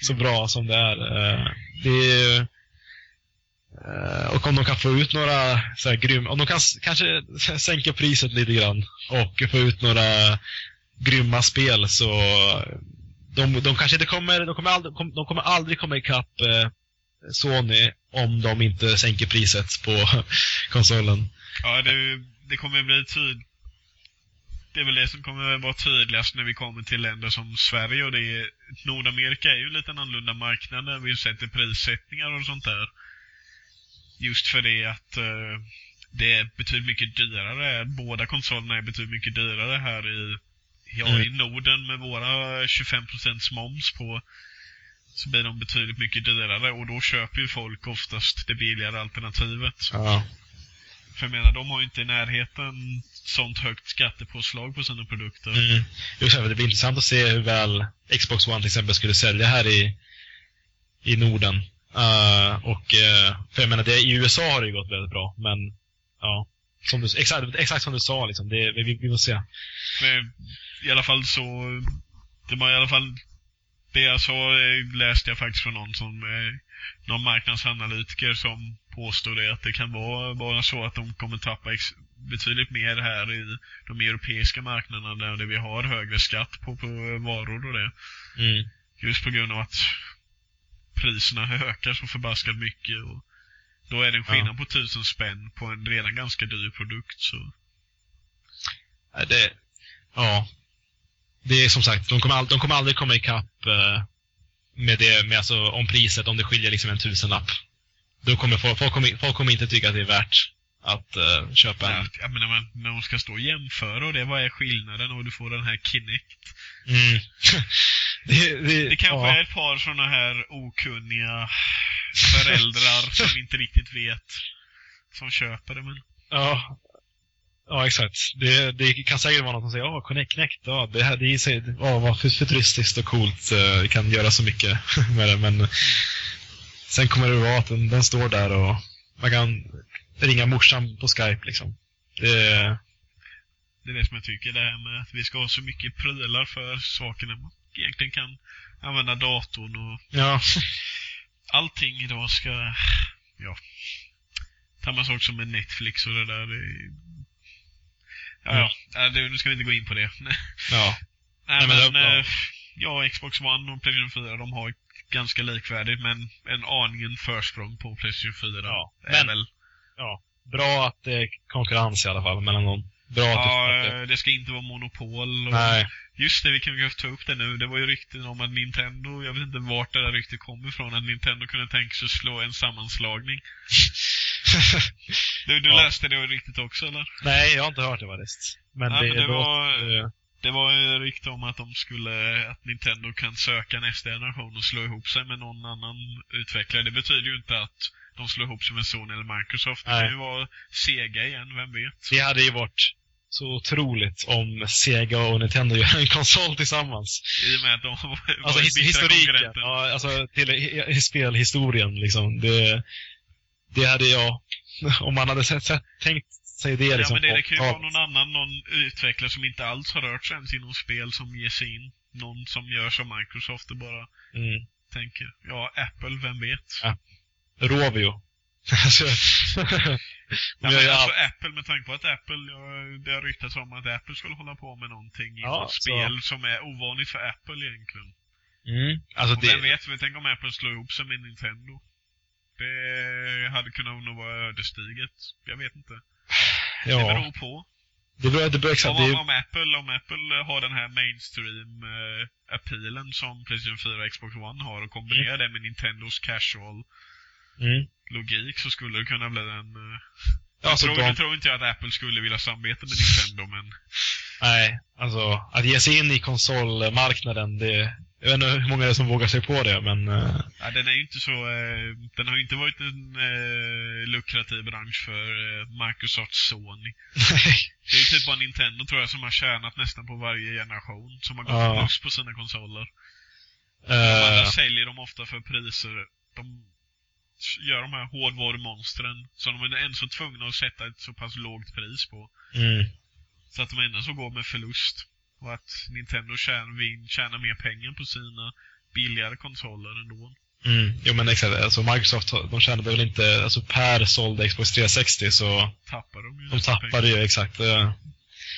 Speaker 2: så bra som det är. Eh, Det är ju, Eh, och om de kan få ut några så här grymma, om de kan kanske sänka priset lite grann och få ut några grymma spel så de, de kanske inte kommer, de kommer aldrig, de kommer aldrig komma ikapp eh, Sony om de inte sänker priset på konsolen.
Speaker 1: Ja, det, det kommer bli tydligt. Det är väl det som kommer vara tydligast när vi kommer till länder som Sverige och det är, Nordamerika är ju en annorlunda marknad när vi sätter prissättningar och sånt där. Just för det att eh, det är betydligt mycket dyrare. Båda konsolerna är betydligt mycket dyrare här i, ja,
Speaker 2: Mm.
Speaker 1: i Norden med våra 25% moms på så blir de betydligt mycket dyrare och då köper ju folk oftast det billigare alternativet.
Speaker 2: Ja.
Speaker 1: För jag menar, de har ju inte i närheten sånt högt skattepåslag på sina produkter.
Speaker 2: Mm. Jo, det blir intressant att se hur väl Xbox One till exempel skulle sälja här i, i Norden. Eh, och, eh, för jag menar, det, i USA har det ju gått väldigt bra, men ja. Som du, exakt, exakt som du sa, liksom, det, vi, vi får se.
Speaker 1: Men i alla fall så, det var i alla fall, det jag sa eh, läste jag faktiskt från någon som, någon marknadsanalytiker som påstår det att det kan vara bara så att de kommer tappa betydligt mer här i de europeiska marknaderna där vi har högre skatt på, på varor och det.
Speaker 2: Mm.
Speaker 1: Just på grund av att priserna ökar så förbaskat mycket. Och då är det en
Speaker 2: Ja.
Speaker 1: skillnad på tusen spänn på en redan ganska dyr produkt. Så.
Speaker 2: Nej, Det, ja. Det är som sagt, de kommer, all, de kommer aldrig komma ikapp eh, med det, med alltså, om priset, om det skiljer liksom en tusenlapp. Då kommer folk, folk, kommer, folk kommer inte tycka att det är värt att eh, köpa en.
Speaker 1: Ja, jag menar, men när de ska stå och jämföra och det, vad är skillnaden? Och du får den här Kinect.
Speaker 2: Mm. det, det,
Speaker 1: Det kanske
Speaker 2: ja.
Speaker 1: är ett par sådana här okunniga föräldrar som inte riktigt vet som köper det. Men
Speaker 2: Ja, ja exakt. Det, det kan säkert vara någon som säger ja, Connect, Connect, ja, det här det är sig, ja, vad futuristiskt och coolt, eh, vi kan göra så mycket med det, men sen kommer det vara att den, den står där och man kan ringa morsan på Skype liksom. Det,
Speaker 1: det är det som jag tycker, det här med att vi ska ha så mycket prylar för saker när man egentligen kan använda datorn och
Speaker 2: ja,
Speaker 1: allting idag ska, ja, samma sak som med Netflix och det där. Det, är- ja, ja, ja, det, nu ska vi inte gå in på det.
Speaker 2: ja,
Speaker 1: Nej,
Speaker 2: Nej, men
Speaker 1: men, eh, ja, Xbox One och Playstation 4, de har ganska likvärdigt, men en aningen försprång på Playstation 4.
Speaker 2: Ja, men-
Speaker 1: väl,
Speaker 2: ja. Bra att det är konkurrens i alla fall mellan dem. Bra
Speaker 1: ja,
Speaker 2: det, att det
Speaker 1: det ska inte vara monopol. Och,
Speaker 2: Nej.
Speaker 1: Just det, vi kan ju ta upp det nu. Det var ju rykten om att Nintendo, jag vet inte vart det där ryktet kom ifrån, att Nintendo kunde tänka sig slå en sammanslagning. Du, du
Speaker 2: Ja.
Speaker 1: läste det ryktet också, eller?
Speaker 2: Nej, jag har inte hört det faktiskt. Men
Speaker 1: Ja,
Speaker 2: det,
Speaker 1: men det var-
Speaker 2: eh,
Speaker 1: Det var ju rykte om att de skulle, att Nintendo kan söka nästa generation och slå ihop sig med någon annan utvecklare. Det betyder ju inte att de slår ihop sig med Sony eller Microsoft. Det
Speaker 2: Nej.
Speaker 1: kan ju vara Sega igen, vem vet?
Speaker 2: Det hade ju varit så otroligt om Sega och Nintendo gör en konsol tillsammans.
Speaker 1: I och med att de var
Speaker 2: Alltså his historiken, ja, alltså till spelhistorien liksom. Det, det hade jag, om man hade sett, sett, tänkt sig det
Speaker 1: Ja,
Speaker 2: liksom.
Speaker 1: men det, det kan ju vara någon annan, någon utvecklare som inte alls har rört sig ens inom spel som ger sig in. Någon som gör som Microsoft och bara
Speaker 2: Mm.
Speaker 1: tänker, ja, Apple, vem vet?
Speaker 2: Ja. Rovio. Alltså,
Speaker 1: Ja,
Speaker 2: de
Speaker 1: men
Speaker 2: gör ju
Speaker 1: alltså
Speaker 2: allt.
Speaker 1: Apple, med tanke på att Apple, det har ryktats om att Apple skulle hålla på med någonting i
Speaker 2: Ja,
Speaker 1: något
Speaker 2: så-
Speaker 1: spel som är ovanligt för Apple egentligen.
Speaker 2: Mm. Alltså
Speaker 1: Och vem
Speaker 2: det,
Speaker 1: vet, vi tänk om Apple slår ihop sig med Nintendo. Det hade kunnat nog vara ödesdigert. Jag vet inte. Det
Speaker 2: ja.
Speaker 1: beror på.
Speaker 2: Det beror, det beror exakt.
Speaker 1: Om,
Speaker 2: Det,
Speaker 1: om, Apple, om Apple har den här mainstream eh, appealen som Playstation 4 och Xbox One har och kombinerar det med Nintendos casual
Speaker 2: mm.
Speaker 1: logik så skulle det kunna bli en... Eh,
Speaker 2: Ja,
Speaker 1: jag
Speaker 2: så
Speaker 1: tror,
Speaker 2: de-
Speaker 1: nu tror inte jag att Apple skulle vilja samarbeta med Nintendo men...
Speaker 2: Nej, alltså att ge sig in i konsolmarknaden, det, Jag vet inte hur många det är som vågar sig på det, men... Uh...
Speaker 1: Ja, den är ju inte så... Uh, den har ju inte varit en uh, lukrativ bransch för Microsoft Sony.
Speaker 2: Nej.
Speaker 1: Det är ju typ bara Nintendo tror jag som har tjänat nästan på varje generation. Som har gått ja. plus på sina konsoler. Uh... Andra säljer de ofta för priser. De gör de här hårdvarumonstren som de är ändå så tvungna att sätta ett så pass lågt pris på.
Speaker 2: Mm.
Speaker 1: Så att de ändå så går med förlust. Och att Nintendo tjänar, vill tjäna mer pengar på sina billigare konsoler ändå.
Speaker 2: Mm, jo men exakt. Alltså Microsoft, de tjänar väl inte, alltså per såld Xbox 360 så...
Speaker 1: Tappar de ju
Speaker 2: De tappar ju, exakt.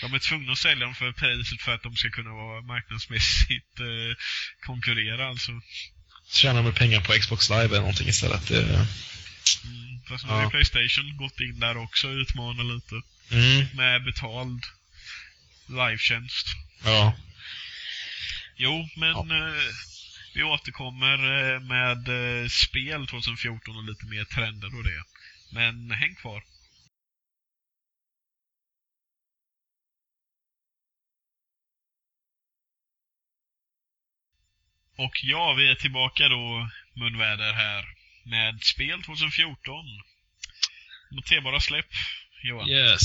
Speaker 1: De är tvungna att sälja dem för priset för att de ska kunna vara marknadsmässigt eh, konkurrera alltså.
Speaker 2: Tjänar de pengar på Xbox Live eller någonting istället. Det...
Speaker 1: Mm, fast nu ja. har Playstation gått in där också och utmanar lite.
Speaker 2: Mm.
Speaker 1: Med betald livetjänst.
Speaker 2: Ja.
Speaker 1: Jo, men ja. Eh, vi återkommer eh, med eh, spel 2014 och lite mer trender och det. Men häng kvar. Och ja, vi är tillbaka då, munväder här, med spel 2014. Noterbara släpp, Johan.
Speaker 2: Yes.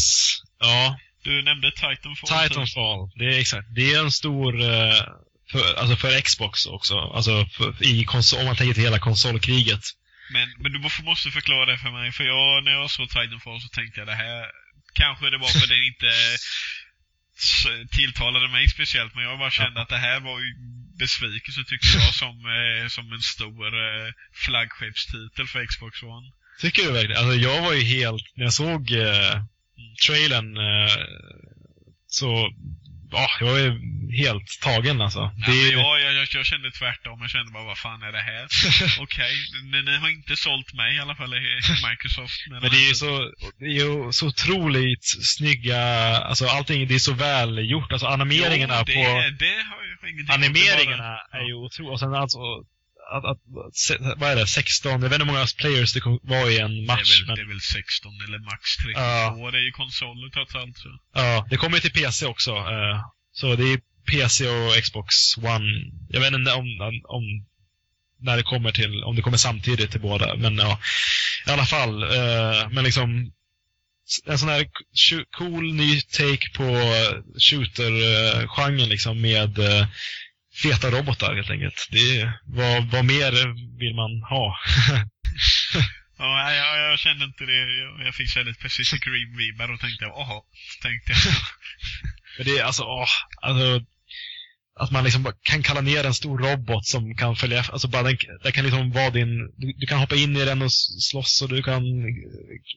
Speaker 2: Ja,
Speaker 1: du nämnde Titanfall.
Speaker 2: Titanfall, det är exakt. Det är en stor, eh, för, alltså för Xbox också. Alltså för, i konsol, om man tänker till hela konsolkriget.
Speaker 1: Men, men du måste förklara det för mig, för jag, när jag såg Titanfall så tänkte jag det här, kanske det var för det inte tilltalade mig speciellt, men jag bara kände ja. att det här var ju besvikelse tyckte jag som, eh, som en stor eh, flaggskeppstitel för Xbox One.
Speaker 2: Tycker du verkligen? Alltså jag var ju helt, när jag såg eh, trailern eh, så ja, jag är helt tagen alltså.
Speaker 1: Ja, det... jag, jag, jag, kände tvärtom. Jag kände bara, vad fan är det här? Okej, okay. ni har inte sålt mig i alla fall, Microsoft.
Speaker 2: Men det är ju så, det är ju så otroligt snygga, alltså allting, det är så väl gjort. Alltså animeringarna
Speaker 1: jo, det,
Speaker 2: på...
Speaker 1: det har jag ingenting
Speaker 2: Animeringarna bara, är ju otroliga. Och sen alltså, att, att, vad är det, 16, jag vet inte hur många players det var i en match.
Speaker 1: Det är väl, men... det är väl 16 eller max 32, ja. det är ju konsoler trots allt. Så.
Speaker 2: Ja, det kommer ju till PC också. Eh, så det är PC och Xbox One. Jag vet inte om, om när det kommer till, om det kommer samtidigt till båda. Men ja, i alla fall. Eh, men liksom en sån här cool ny take på shooter-genren liksom med feta robotar helt enkelt. Det är, vad, vad mer vill man ha?
Speaker 1: ja, jag, jag kände inte det. Jag, jag fick känna ett Pacific Rim-vibbar och tänkte, åh, tänkte jag.
Speaker 2: Men det är alltså, åh, alltså att man liksom kan kalla ner en stor robot som kan följa alltså bara den, den kan liksom vara din, du, du, kan hoppa in i den och slåss och du kan,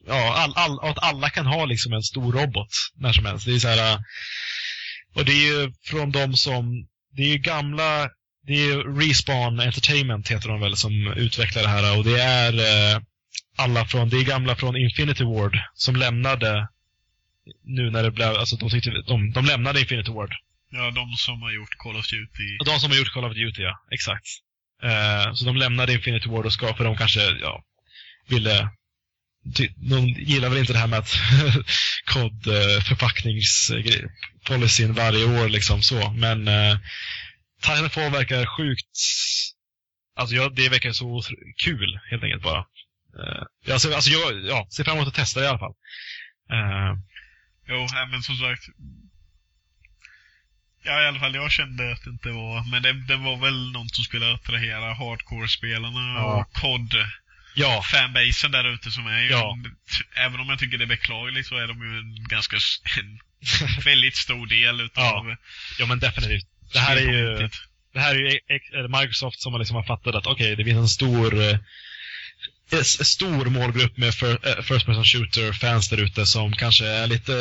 Speaker 2: ja, all, all, att alla kan ha liksom en stor robot när som helst. Det är så här, och det är ju från de som det är ju gamla, det är Respawn Entertainment heter de väl som utvecklar det här och det är eh, alla från, det är gamla från Infinity Ward som lämnade nu när det blev, alltså de, tyckte, de, de lämnade Infinity Ward.
Speaker 1: Ja, de som har gjort Call of Duty.
Speaker 2: De som har gjort Call of Duty, ja. Exakt. Eh, så de lämnade Infinity Ward och ska, för de kanske, ja, ville de gillar väl inte det här med att kod eh, förpackningspolicyn varje år liksom så. Men eh, Titanfall verkar sjukt, alltså ja, det verkar så kul helt enkelt bara. Eh, alltså, alltså jag ja, ser fram emot att testa det i alla fall. Eh,
Speaker 1: jo, men som sagt. Ja, i alla fall jag kände att det inte var, men det, det var väl något som skulle attrahera hardcore-spelarna ja. och kod
Speaker 2: ja.
Speaker 1: fanbasen där ute som är ju,
Speaker 2: ja.
Speaker 1: även om jag tycker det är beklagligt så är de ju en ganska, en väldigt stor del utav...
Speaker 2: Ja, ja men definitivt. Det här är ju, det här är ju Microsoft som liksom har fattat att okej, okay, det finns en stor eh, en stor målgrupp med eh, First Person Shooter-fans där ute som kanske är lite,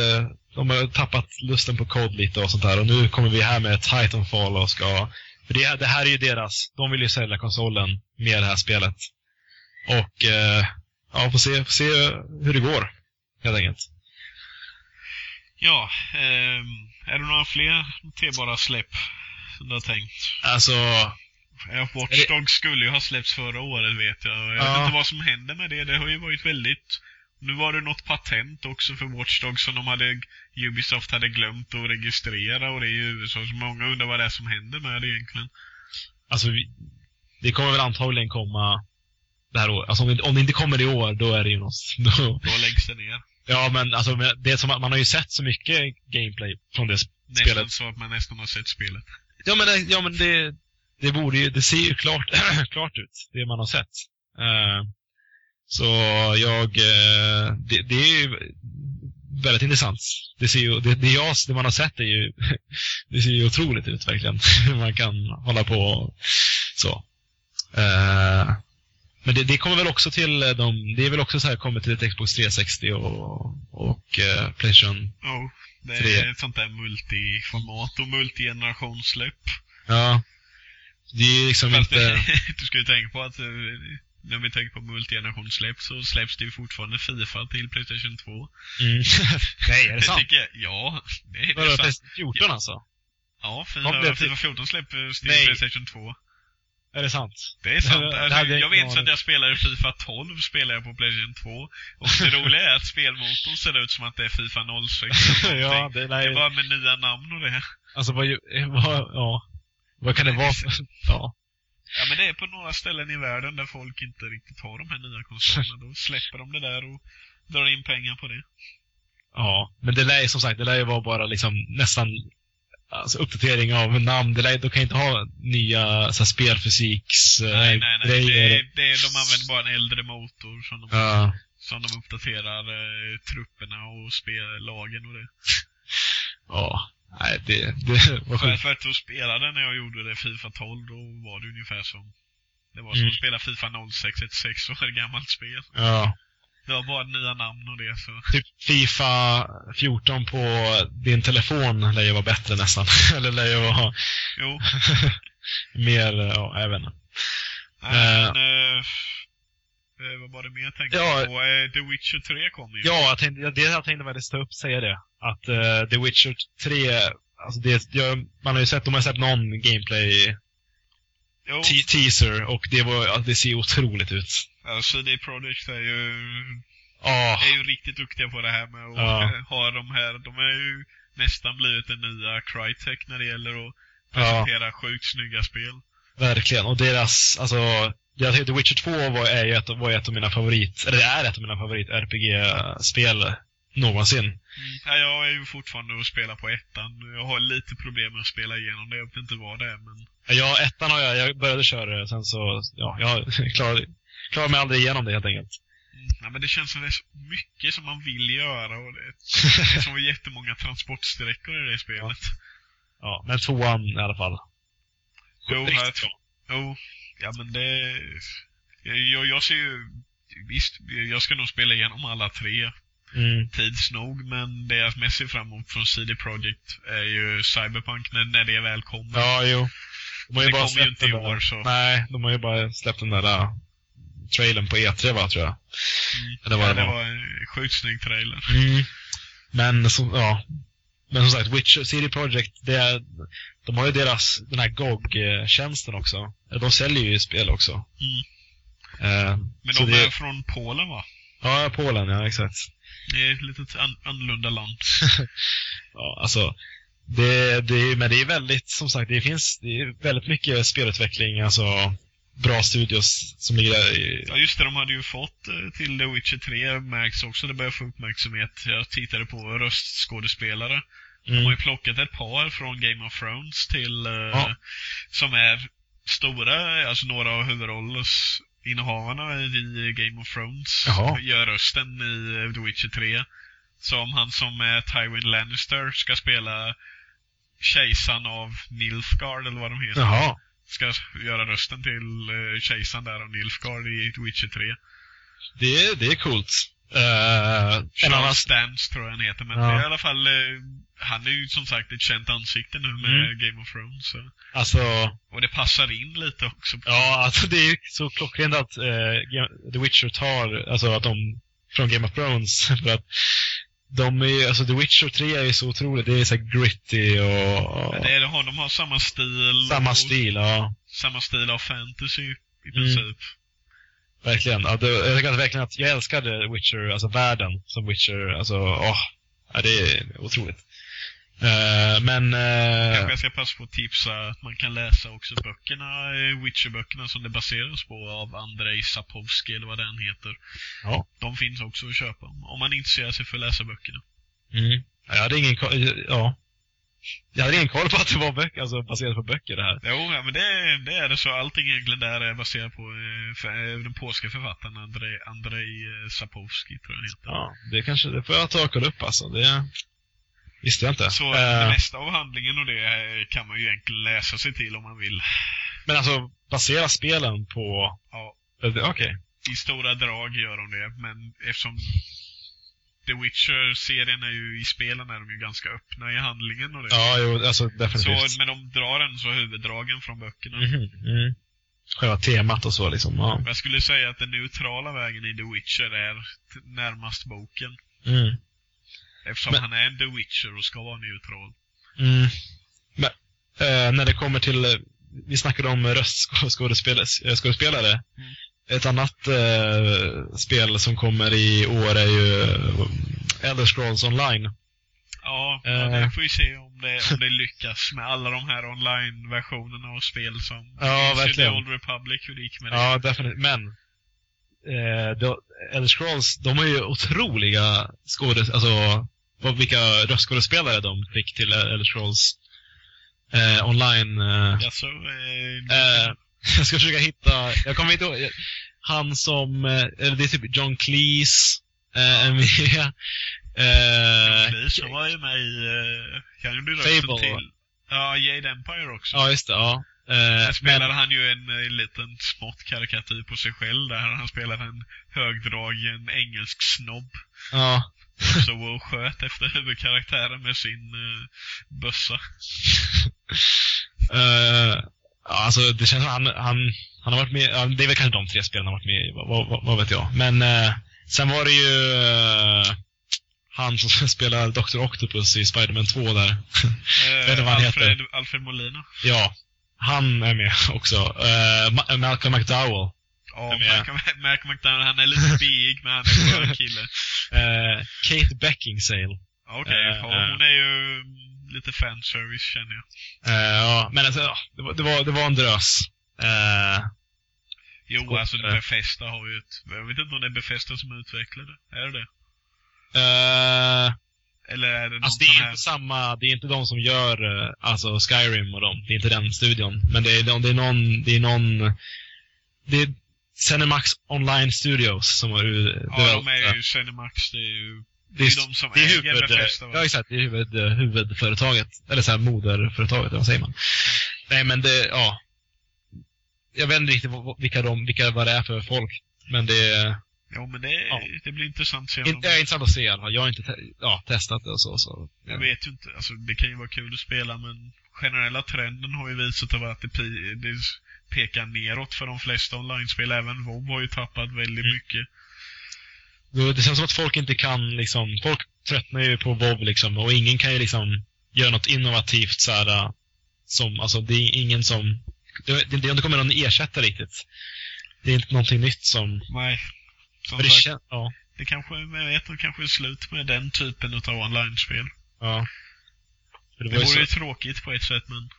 Speaker 2: de har tappat lusten på kod lite och sånt där. Och nu kommer vi här med Titanfall och ska, för det, det här är ju deras, de vill ju sälja konsolen med det här spelet. Och eh, ja, får se, får se hur det går, helt enkelt.
Speaker 1: Ja, eh, är det några fler noterbara släpp som du har tänkt?
Speaker 2: Alltså...
Speaker 1: Watch Dogs skulle ju ha släppts förra året vet jag. Jag ja. vet inte vad som händer med det. Det har ju varit väldigt... Nu var det något patent också för Watch Dogs som de hade, Ubisoft hade glömt att registrera och det är ju USA, så många undrar vad det är som händer med det egentligen.
Speaker 2: alltså, det kommer väl antagligen komma det här året. Alltså om om det inte kommer i år, då är det ju något. Då,
Speaker 1: Då läggs det ner.
Speaker 2: ja, men alltså, det är som att man har ju sett så mycket gameplay från det
Speaker 1: Nästan
Speaker 2: spelet.
Speaker 1: så att man nästan har sett spelet.
Speaker 2: Ja, men, ja, men det, det borde ju, det ser ju klart, klart ut, det man har sett. Eh, så jag, eh, det, det är ju väldigt intressant. Det ser ju, det, det, jag, det man har sett är ju, det ser ju otroligt ut verkligen. Man kan hålla på och så. Eh, men det, det kommer väl också till de, det är väl också så här, kommer till ett Xbox 360 och, och eh, Playstation.
Speaker 1: Oh, det är ett sånt där multiformat och multigenerationssläpp.
Speaker 2: Ja. Det är liksom
Speaker 1: Fast
Speaker 2: inte...
Speaker 1: det, du ska ju tänka på att eh, när vi tänker på multigenerationssläpp så släpps det ju fortfarande Fifa till Playstation 2.
Speaker 2: Mm. Nej, är det sant?
Speaker 1: tycker jag, ja, det är, det
Speaker 2: Vadå,
Speaker 1: sant.
Speaker 2: Playstation 14 alltså?
Speaker 1: Ja, Fifa? Fifa 14 släpps till
Speaker 2: Nej.
Speaker 1: Playstation 2.
Speaker 2: Är det sant?
Speaker 1: Det är sant.
Speaker 2: Det
Speaker 1: Alltså,
Speaker 2: hade jag
Speaker 1: vet så att jag spelar i Fifa 12, spelar jag på Playstation 2. Och det roliga är att spelmotorn ser ut som att det är Fifa 06. eller
Speaker 2: ja, det lär
Speaker 1: Det är bara med nya namn och det.
Speaker 2: Alltså vad, vad, ja. Vad kan det vara för... Ja.
Speaker 1: Ja men det är på några ställen i världen där folk inte riktigt har de här nya konsolerna. Då släpper de det där och drar in pengar på det.
Speaker 2: Ja. Men det lär ju som sagt, det lär ju vara bara liksom nästan alltså, uppdatering av namn. Det de kan inte ha nya så här, spelfysiks eh,
Speaker 1: Nej, nej, nej. Det, är- det, är- de använder bara en äldre motor som de,
Speaker 2: Ja.
Speaker 1: som de uppdaterar eh, trupperna och spellagen och det.
Speaker 2: Ja. Nej, det, det var sjukt.
Speaker 1: för att då spelade när jag gjorde det Fifa 12, då var det ungefär som det var som
Speaker 2: Mm.
Speaker 1: att spela Fifa 06, ett sex år gammalt spel.
Speaker 2: Ja.
Speaker 1: Det var bara nya namn och det så.
Speaker 2: Typ Fifa 14 på din telefon lär ju vara bättre nästan. Eller lär ju vara
Speaker 1: Jo,
Speaker 2: mer, ja, jag vet inte.
Speaker 1: nej, men, eh, vad var det mer jag tänkte
Speaker 2: Ja.
Speaker 1: på? The Witcher 3 kommer ju.
Speaker 2: Ja, jag tänkte, det jag tänkte faktiskt ta upp, säga det. Att The Witcher 3, alltså det, jag, man har ju sett, de har sett någon gameplay te- teaser och det var, det ser otroligt ut.
Speaker 1: ja, CD Projekt är ju,
Speaker 2: Ja,
Speaker 1: är ju riktigt duktiga på det här med att eh, ha de här, de är ju nästan blivit den nya Crytek när det gäller att presentera sjukt snygga spel.
Speaker 2: verkligen. Och deras, alltså, jag The Witcher 2 var, är ju ett, var ett av mina favorit, eller det är ett av mina favorit RPG-spel någonsin.
Speaker 1: Mm. Ja, jag är ju fortfarande och spelar på ettan. Jag har lite problem med att spela igenom det. Jag vet inte vad det är, men...
Speaker 2: Ja, ettan har jag, jag började köra det, sen så, ja, jag klarade, klarade mig aldrig igenom det helt enkelt.
Speaker 1: Mm. Ja, men det känns som det är så mycket som man vill göra och det är, det är som jättemånga transportsträckor i det spelet.
Speaker 2: Ja, men tvåan i alla fall.
Speaker 1: Jo,
Speaker 2: Riktigt
Speaker 1: tror- Jo, ja men det... Jag, jag ser ju... Visst, jag ska nog spela igenom alla tre
Speaker 2: Mm.
Speaker 1: tids nog, men det jag mest ser fram emot från CD Projekt är ju Cyberpunk när, när det väl kommer.
Speaker 2: Ja, jo. De har
Speaker 1: det
Speaker 2: bara
Speaker 1: kommer ju inte i
Speaker 2: den där-
Speaker 1: år, så...
Speaker 2: Nej, de har ju bara släppt den där uh, trailern på E3 va, tror jag.
Speaker 1: Mm.
Speaker 2: Eller vad
Speaker 1: ja,
Speaker 2: det
Speaker 1: det
Speaker 2: var.
Speaker 1: var en sjukt snygg trailer.
Speaker 2: Mm. Men, så, ja. Men som sagt, Witcher, CD Projekt, det är, de har ju deras, den här GOG-tjänsten också. De säljer ju spel också.
Speaker 1: Mm.
Speaker 2: Eh,
Speaker 1: Men de
Speaker 2: det,
Speaker 1: är från Polen va?
Speaker 2: Ja, Polen, ja exakt.
Speaker 1: Det är ett litet an annorlunda land.
Speaker 2: Ja, alltså, det, det, men det är väldigt, som sagt, det finns det är väldigt mycket spelutveckling, alltså bra studios som ligger där i,
Speaker 1: Ja just det, de hade ju fått eh, till The Witcher 3 märks också, det börjar få uppmärksamhet. Jag tittade på röstskådespelare. De har
Speaker 2: mm,
Speaker 1: ju plockat ett par från Game of Thrones till, eh,
Speaker 2: Ja.
Speaker 1: som är stora, alltså några av huvudrollsinnehavarna i Game of Thrones.
Speaker 2: Jaha.
Speaker 1: Gör rösten i eh, The Witcher 3. Som han som är Tywin Lannister ska spela kejsaren av Nilfgaard, eller vad de heter.
Speaker 2: Jaha.
Speaker 1: Ska göra rösten till uh, kejsaren där av Nilfgaard i The Witcher 3.
Speaker 2: Det, det är coolt. Uh, en annan,
Speaker 1: Dance tror jag han heter, men
Speaker 2: Ja.
Speaker 1: det är i alla fall, eh, han är ju som sagt ett känt ansikte nu med
Speaker 2: Mm.
Speaker 1: Game of Thrones. Så.
Speaker 2: alltså,
Speaker 1: Och det passar in lite också.
Speaker 2: ja, alltså det är så klockrent att Ga- The Witcher tar, alltså att de, från Game of Thrones, för att de är alltså The Witcher 3 är så otroligt, det är så här gritty och,
Speaker 1: Men det är, de har, de har samma stil.
Speaker 2: samma
Speaker 1: och
Speaker 2: stil, ja.
Speaker 1: Samma stil av fantasy i
Speaker 2: Mm. Verkligen. Ja, det, jag tycker verkligen att jag älskade Witcher, alltså världen som Witcher, alltså åh. Ja, det är otroligt. Eh, men... eh,
Speaker 1: Kanske jag ska passa på att tipsa att man kan läsa också böckerna, eh, Witcher-böckerna som det baseras på av Andrei Sapkowski eller vad den heter.
Speaker 2: Ja.
Speaker 1: De finns också att köpa om man intresserar sig för att läsa böckerna.
Speaker 2: Mm. Jag hade ingen ja. Jag hade ingen koll på att det var böcker, alltså baserat på böcker det här.
Speaker 1: Jo, ja, men det, det är det så. Allting egentligen där är baserat på den polska författaren Andrei, Andrei eh, Sapkowski, tror jag han heter.
Speaker 2: Ja, det kanske, det får jag ta och kolla upp alltså. Det visste jag inte.
Speaker 1: Så
Speaker 2: Eh,
Speaker 1: det mesta av handlingen och det eh, kan man ju egentligen läsa sig till om man vill.
Speaker 2: men alltså, basera spelen på...
Speaker 1: Ja,
Speaker 2: eh, Okej.
Speaker 1: i stora drag gör de det, men eftersom The Witcher-serien är ju i spelen är de ju ganska öppna i handlingen och det.
Speaker 2: Ja, jo, alltså definitivt.
Speaker 1: så, men de drar ändå så huvuddragen från böckerna.
Speaker 2: Mhm, mm. Själva temat och så liksom, ja.
Speaker 1: Jag skulle säga att den neutrala vägen i The Witcher är närmast boken.
Speaker 2: Mm.
Speaker 1: Eftersom
Speaker 2: Men-
Speaker 1: han är en The Witcher och ska vara neutral.
Speaker 2: Mm. Men, eh, när det kommer till, eh, vi snackade om röstskådespelare.
Speaker 1: Mm.
Speaker 2: Ett annat eh, spel som kommer i år är ju eh, Elder Scrolls Online.
Speaker 1: Ja,
Speaker 2: Eh.
Speaker 1: ja, det får vi se om det, om det lyckas med alla de här online-versionerna av spel som
Speaker 2: Ja,
Speaker 1: finns i
Speaker 2: verkligen.
Speaker 1: The Old Republic, hur det gick med det.
Speaker 2: Ja, definitivt. Men eh, Elder Scrolls, de har ju otroliga skådes... Alltså, vad, vilka röstskådespelare de fick till Elder Scrolls eh, online. Eh,
Speaker 1: Jaså, eh,
Speaker 2: Eh, jag ska försöka hitta, jag kommer inte ihåg, han som, eh, eller det är typ John Cleese, eh, är med. Eh,
Speaker 1: han var ju med i, gjorde ju rösten
Speaker 2: Fable,
Speaker 1: till, ja, Jade Empire också.
Speaker 2: ja, just det, ja. Eh,
Speaker 1: Där spelade
Speaker 2: men,
Speaker 1: han ju en eh, liten smått karikatyr på sig själv där han spelade en högdragen engelsk snobb.
Speaker 2: ja.
Speaker 1: Så och sköt efter huvudkaraktären med sin uh, bössa.
Speaker 2: Ja, alltså det känns som han, han, han har varit med, ja, det är väl kanske de tre spelen han har varit med i, vad, vad, vad vet jag. Men eh, sen var det ju eh, han som spelar Dr. Octopus i Spider-Man 2 där.
Speaker 1: Eh,
Speaker 2: Vet vad han
Speaker 1: Alfred,
Speaker 2: heter?
Speaker 1: Alfred Molina.
Speaker 2: ja, han är med också. Eh, Ma- Malcolm McDowell.
Speaker 1: Ja,
Speaker 2: är-
Speaker 1: Malcolm, Malcolm McDowell, han är lite biig men han är en kille.
Speaker 2: Eh, Kate Beckinsale.
Speaker 1: Okej,
Speaker 2: Eh,
Speaker 1: ja,
Speaker 2: eh.
Speaker 1: hon är ju mm, lite fanservice känner jag.
Speaker 2: Eh, ja, men alltså, det, var, det, var, det var en drös. Eh,
Speaker 1: Jo, alltså Befesta har ju ett... Jag vet inte om det är Befesta som utvecklar det. Är det det?
Speaker 2: Eh,
Speaker 1: Eller är det
Speaker 2: alltså det är
Speaker 1: här...
Speaker 2: inte samma, det är inte de som gör eh, alltså Skyrim och dem. Det är inte den studion. Men det är, de- det är någon, det är någon, det är Cinemax Online Studios som har
Speaker 1: Ja, de är ju Cinemax, det är ju...
Speaker 2: det är,
Speaker 1: de som
Speaker 2: det är huvud,
Speaker 1: Bethesda?
Speaker 2: Ja, exakt. Det är huvud, huvudföretaget. Eller så här moderföretaget, vad säger man? Nej, men det, ja. Jag vet inte riktigt vilka, de, vilka vad det är för folk. Men det är
Speaker 1: Jo, men det,
Speaker 2: Ja.
Speaker 1: det blir intressant att se om
Speaker 2: inte,
Speaker 1: de...
Speaker 2: är intressant att se i alla fall. Jag har inte te ja, testat det och så. så.
Speaker 1: Jag vet ju inte, alltså det kan ju vara kul att spela men generella trenden har ju visat att det, det pekar neråt för de flesta online-spel. Även WoW har ju tappat väldigt
Speaker 2: Mm.
Speaker 1: mycket.
Speaker 2: Det det känns som att folk inte kan liksom, folk tröttnar ju på WoW liksom och ingen kan ju liksom göra något innovativt så här, som, alltså det är ingen som, det, det, det inte kommer någon ersätta riktigt. Det är inte någonting nytt som,
Speaker 1: Nej. Som
Speaker 2: det
Speaker 1: sagt,
Speaker 2: ja,
Speaker 1: det kanske, jag vet, det kanske är slut med den typen av online-spel.
Speaker 2: ja. För det
Speaker 1: Det vore
Speaker 2: så,
Speaker 1: ju tråkigt på ett sätt men...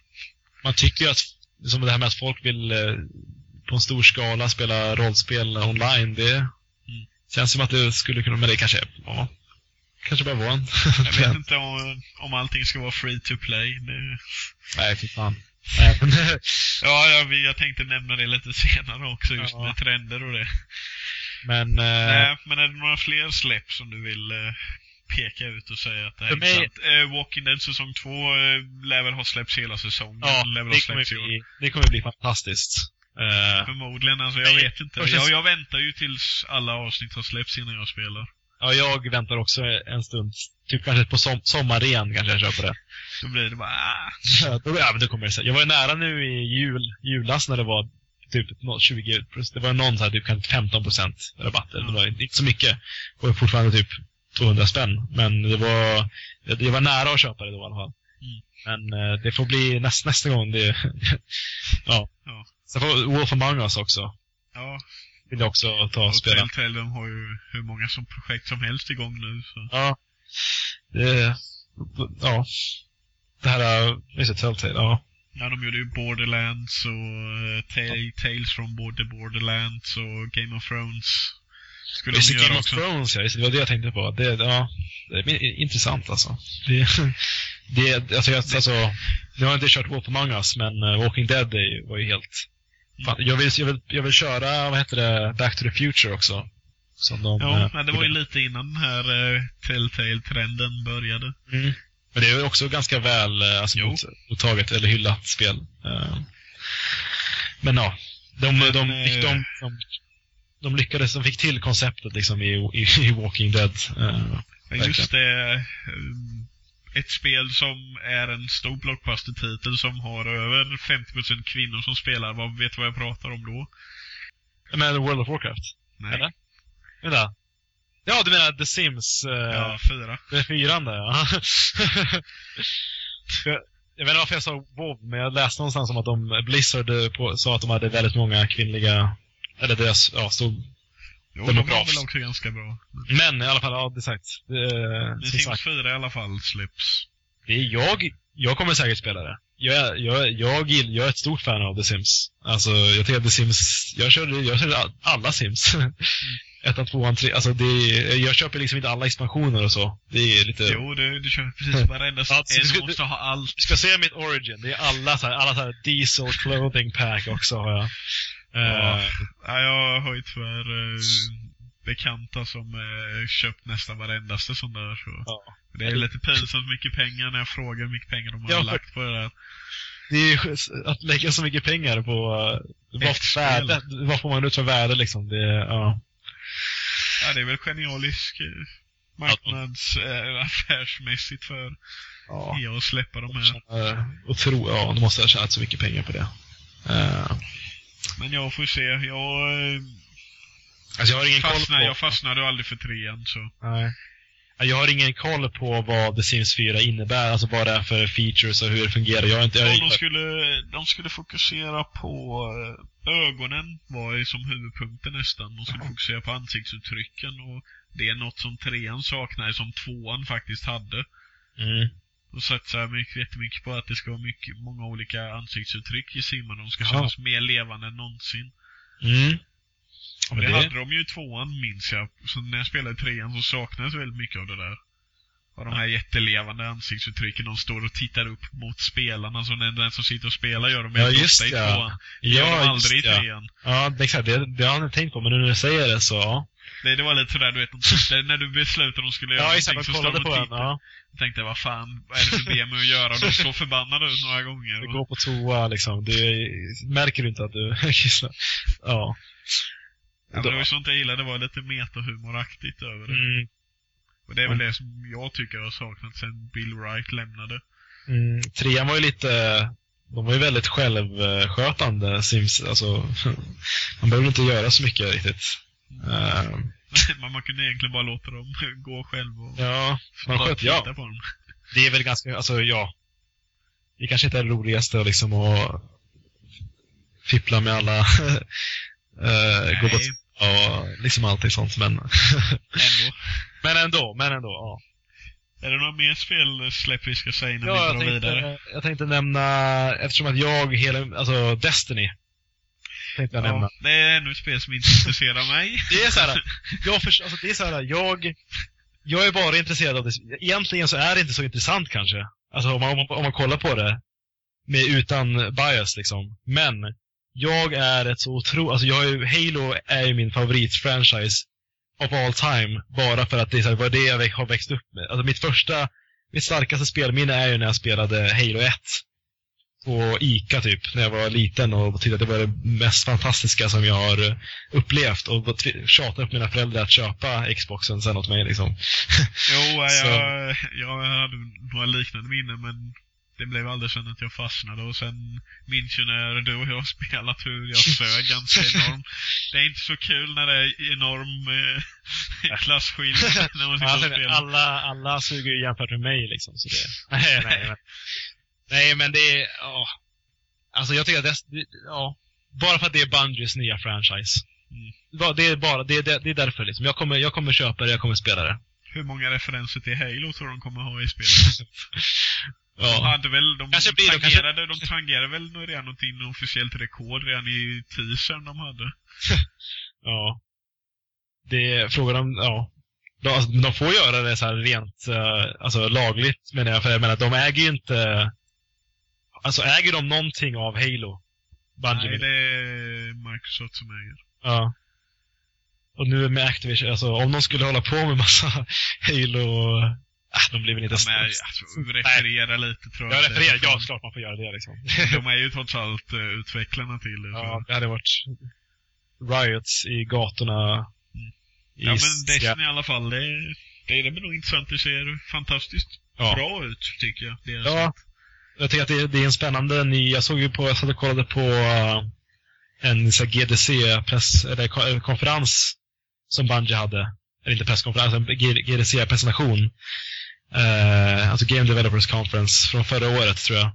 Speaker 2: man tycker ju att, som det här med att folk vill eh, på en stor skala spela rollspel online, det känns som att det skulle kunna, men det kanske, ja, kanske bara var en
Speaker 1: Jag vet inte om, om allting ska vara free to play. Det...
Speaker 2: Nej, fy fan.
Speaker 1: Ja, jag, jag tänkte nämna det lite senare också, just
Speaker 2: Ja.
Speaker 1: med trender och det.
Speaker 2: Men eh,
Speaker 1: Nej, men är det några fler släpp som du vill eh, peka ut och säga att det är
Speaker 2: mig-
Speaker 1: intressant? Eh, Walking Dead säsong 2 eh, lär väl ha släppts hela säsongen.
Speaker 2: ja,
Speaker 1: lär väl
Speaker 2: det kommer, bli, det kommer bli fantastiskt. Eh,
Speaker 1: Förmodligen, alltså jag
Speaker 2: Nej,
Speaker 1: vet inte.
Speaker 2: först-
Speaker 1: Jag, jag väntar ju tills alla avsnitt har släppts innan jag spelar.
Speaker 2: ja, jag väntar också en stund. Typ kanske på som, sommarren kanske jag köper det.
Speaker 1: Då blir det bara ah.
Speaker 2: Ja, då, ja, men då kommer det så. Jag var ju nära nu i jul, julas när det var typ nå- 20, det var någon så här typ kanske 15 procent rabatter. Det var inte så mycket. Och fortfarande typ 200 spänn. Men det var, jag, var nära att köpa det då i alla fall.
Speaker 1: Mm.
Speaker 2: Men eh, det får bli näst, nästa gång. Det, ja.
Speaker 1: Ja.
Speaker 2: Sen får Wolf Among Us också.
Speaker 1: Ja,
Speaker 2: Vill jag också ta och
Speaker 1: och
Speaker 2: spela.
Speaker 1: Telltale de har ju hur många som projekt som helst igång nu. Så.
Speaker 2: Ja. Det, ja. det här, just det, Telltale, ja.
Speaker 1: Ja, de gjorde ju Borderlands och uh, Tales from Border Borderlands och Game of Thrones.
Speaker 2: Skulle just de Game också. of Thrones, ja. det var det jag tänkte på. Det, ja, det är intressant alltså. Det, det, alltså, jag, alltså, nu har jag inte kört Among Us, men uh, Walking Dead var ju helt... Mm. Fan, jag, vill, jag, vill, jag vill köra, vad heter det, Back to the Future också.
Speaker 1: Som de, ja, äh, men det var ju lite innan den här uh, Telltale-trenden började.
Speaker 2: Mm. Men det är också ganska väl uh, alltså, mot, mottaget eller hyllat spel. Uh, men ja, de, de, de, de, de, de lyckades, de fick till konceptet liksom i, i, i Walking Dead.
Speaker 1: Uh, just det. Ett spel som är en stor blockbuster-titel som har över 50% kvinnor som spelar. Vad vet du vad jag pratar om då?
Speaker 2: Men World of Warcraft?
Speaker 1: Nej. Eller?
Speaker 2: Vänta. Ja, du menar The Sims?
Speaker 1: Uh, ja, fyra.
Speaker 2: Det är fyran där, ja. jag, jag vet inte varför jag sa WoW, men jag läste någonstans om att de, Blizzard eh, på, sa att de hade väldigt många kvinnliga, eller deras, ja, stod
Speaker 1: Jo, de var väl också ganska bra.
Speaker 2: Men i alla fall, ja, det sagt.
Speaker 1: Det, Sims sagt. 4 i alla fall släpps.
Speaker 2: Det är jag, jag kommer säkert spela det. Jag, jag, jag, jag är ett stort fan av The Sims. Alltså, jag tycker att The Sims, jag körde, jag körde alla Sims. Mm. ettan, tvåan, tre. Alltså det är, jag köper liksom inte alla expansioner och så. Det är lite...
Speaker 1: Jo, du, du köper precis varenda. Alltså, ska, måste ha allt.
Speaker 2: Du ska se mitt origin. Det är alla så här, alla så här diesel clothing pack också har jag.
Speaker 1: Ja, uh, ja jag har ju tyvärr uh, bekanta som uh, köpt nästan varendaste sån där. Så. Ja. Det är lite pinsamt mycket pengar när jag frågar hur mycket pengar de har ja, lagt på det där.
Speaker 2: Det är ju att lägga så mycket pengar på vad, värde, vad får man ut för värde liksom. Det, ja.
Speaker 1: Ja, det är väl genialisk eh, marknads, äh, affärsmässigt för ja. EA att släppa de här.
Speaker 2: Och tro, ja, de måste ha tjänat så mycket pengar på det. Uh.
Speaker 1: Men jag får se. Jag,
Speaker 2: alltså jag har ingen
Speaker 1: fastnade,
Speaker 2: koll på...
Speaker 1: Jag fastnade aldrig för trean, så.
Speaker 2: Nej. Jag har ingen koll på vad The Sims 4 innebär, alltså vad det är för features och hur det fungerar. Jag har inte...
Speaker 1: Ja, de, skulle, de skulle fokusera på ögonen var ju som huvudpunkten nästan. De skulle fokusera på ansiktsuttrycken och det är något som trean saknar, som tvåan faktiskt hade.
Speaker 2: Mm.
Speaker 1: Och satsar mycket, jättemycket på att det ska vara mycket, många olika ansiktsuttryck i simmen. De ska ja. kännas mer levande än någonsin.
Speaker 2: Mm.
Speaker 1: Ja, det, det hade de ju i tvåan, minns jag. Så när jag spelade trean så saknades väldigt mycket av det där. Och de här jättelevande ansiktsuttrycken, de står och tittar upp mot spelarna. Så när den som sitter och spelar gör de
Speaker 2: ja, just
Speaker 1: ofta
Speaker 2: ja.
Speaker 1: i tvåan. Det ja, gör de aldrig i trean.
Speaker 2: Ja, exakt. Det, det har jag inte tänkt på, men nu när du säger det så, ja.
Speaker 1: Det, det var lite sådär, du vet, de när du beslutade att de skulle göra
Speaker 2: ja, någonting så stod de och tittade. Ja.
Speaker 1: Jag tänkte, vad fan, vad är det för B med att göra? De såg förbannade ut några gånger.
Speaker 2: Du går på toa liksom. Det märker du inte att du kissar? Ja.
Speaker 1: Ja, det var ju sånt jag gillade, det var lite metahumoraktigt över det. Mm. Och det är väl det som jag tycker har saknats sen Bill Wright lämnade.
Speaker 2: Mm, trean var ju lite, de var ju väldigt självskötande Sims, alltså man behövde inte göra så mycket riktigt. Mm. Uh,
Speaker 1: man, man kunde egentligen bara låta dem gå själv och
Speaker 2: ja, man sköt, ja. på dem. Det är väl ganska, alltså ja. Det kanske inte är det roligaste liksom att fippla med alla uh, gå och liksom allting sånt, men...
Speaker 1: ändå.
Speaker 2: Men ändå, men ändå, ja.
Speaker 1: Är det några mer spelsläpp vi ska säga innan ja, vi drar vidare?
Speaker 2: Jag tänkte nämna, eftersom att jag, hela, alltså Destiny, tänkte jag ja, nämna.
Speaker 1: Det är ännu ett spel som inte intresserar mig.
Speaker 2: Det är så här, jag, för, alltså det är så här, jag, jag är bara intresserad av det. Egentligen så är det inte så intressant kanske. Alltså om man, om man, om man kollar på det med, utan bias liksom. Men jag är ett så otroligt, alltså jag är, Halo är ju min favoritfranchise of all time. Bara för att det är var det jag har växt upp med. Alltså mitt första, mitt starkaste spelminne är ju när jag spelade Halo 1. På ICA typ, när jag var liten och tyckte att det var det mest fantastiska som jag har upplevt. Och tjatade upp mina föräldrar att köpa Xboxen sen åt mig liksom.
Speaker 1: Jo, jag, jag hade några liknande minnen men det blev aldrig så att jag fastnade och sen minns ju när du och jag spelat hur jag sög ganska enormt. Det är inte så kul när det är enorm eh, klasskillnad när man sitter och spelar.
Speaker 2: Alla, alla suger ju jämfört med mig liksom, så det... Nej, nej, men, nej, men det är... Åh. Alltså jag tycker att det, ja, bara för att det är Bungies nya franchise. Mm. Det är bara, det är, det är därför liksom. Jag kommer, jag kommer köpa det, jag kommer spela det.
Speaker 1: Hur många referenser till Halo tror de kommer ha i spelet? De
Speaker 2: Ja.
Speaker 1: hade väl, de,
Speaker 2: Kanske blir
Speaker 1: tangerade, de tangerade väl redan något inofficiellt rekord redan i teasern de hade.
Speaker 2: ja. Det är frågan om, ja. De, alltså, de får göra det så här rent eh, alltså, lagligt, menar jag. För jag menar, de äger ju inte... Alltså, äger de någonting av Halo? Bungie
Speaker 1: Nej, det är Microsoft som äger.
Speaker 2: Ja. Och nu med Activision, alltså om de skulle hålla på med massa Halo... Äh, de blir väl inte
Speaker 1: Ja, alltså, referera lite tror jag. Det
Speaker 2: refererar,
Speaker 1: för
Speaker 2: ja klart man får göra det liksom.
Speaker 1: De är ju trots allt uh, utvecklarna till det.
Speaker 2: ja, det hade varit riots i gatorna.
Speaker 1: Mm.
Speaker 2: i
Speaker 1: Ja men. Destiny i alla fall, det, det är väl nog intressant. Det ser fantastiskt
Speaker 2: Ja.
Speaker 1: bra ut tycker jag. Det
Speaker 2: Ja, jag tycker att det, det är en spännande ny... Jag såg ju på, jag satt och kollade på uh, en så som Bungie hade. Eller inte presskonferens, en GDC-presentation. Eh, alltså Game Developers Conference från förra året tror jag.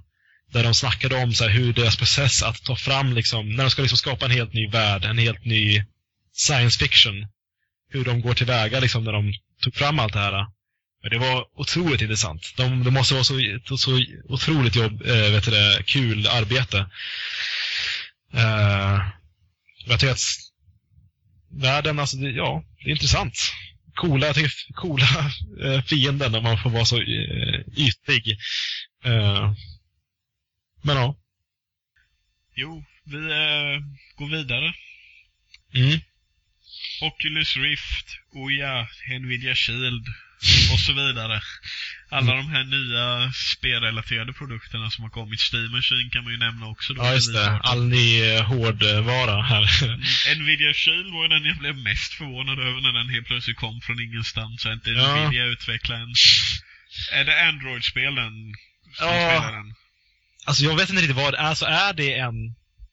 Speaker 2: Där de snackade om så här, hur deras process att ta fram, liksom, när de ska liksom skapa en helt ny värld, en helt ny science fiction. Hur de går tillväga liksom, när de tog fram allt det här. Men det var otroligt intressant. De, det måste vara så, så otroligt jobb, eh, vet du det, kul arbete. Eh, jag tycker att världen, alltså, det, ja, det är intressant. Coola, jag tycker coola eh, fienden om man får vara så eh, ytlig. Eh, men ja.
Speaker 1: Jo, vi eh, går vidare.
Speaker 2: Mm.
Speaker 1: Oculus Rift, oh ja, Nvidia Shield och så vidare. Alla
Speaker 2: Mm.
Speaker 1: de här nya spelrelaterade produkterna som har kommit. Steam Machine kan man ju nämna också.
Speaker 2: Ja, just det. All ny eh, hårdvara här.
Speaker 1: Mm, Nvidia Shield var ju den jag blev mest förvånad över när den helt plötsligt kom från ingenstans. Så inte
Speaker 2: Ja.
Speaker 1: Nvidia utvecklade en... Är det Android-spel den? som
Speaker 2: Ja.
Speaker 1: spelar den?
Speaker 2: Alltså jag vet inte riktigt vad det är. Alltså är det en,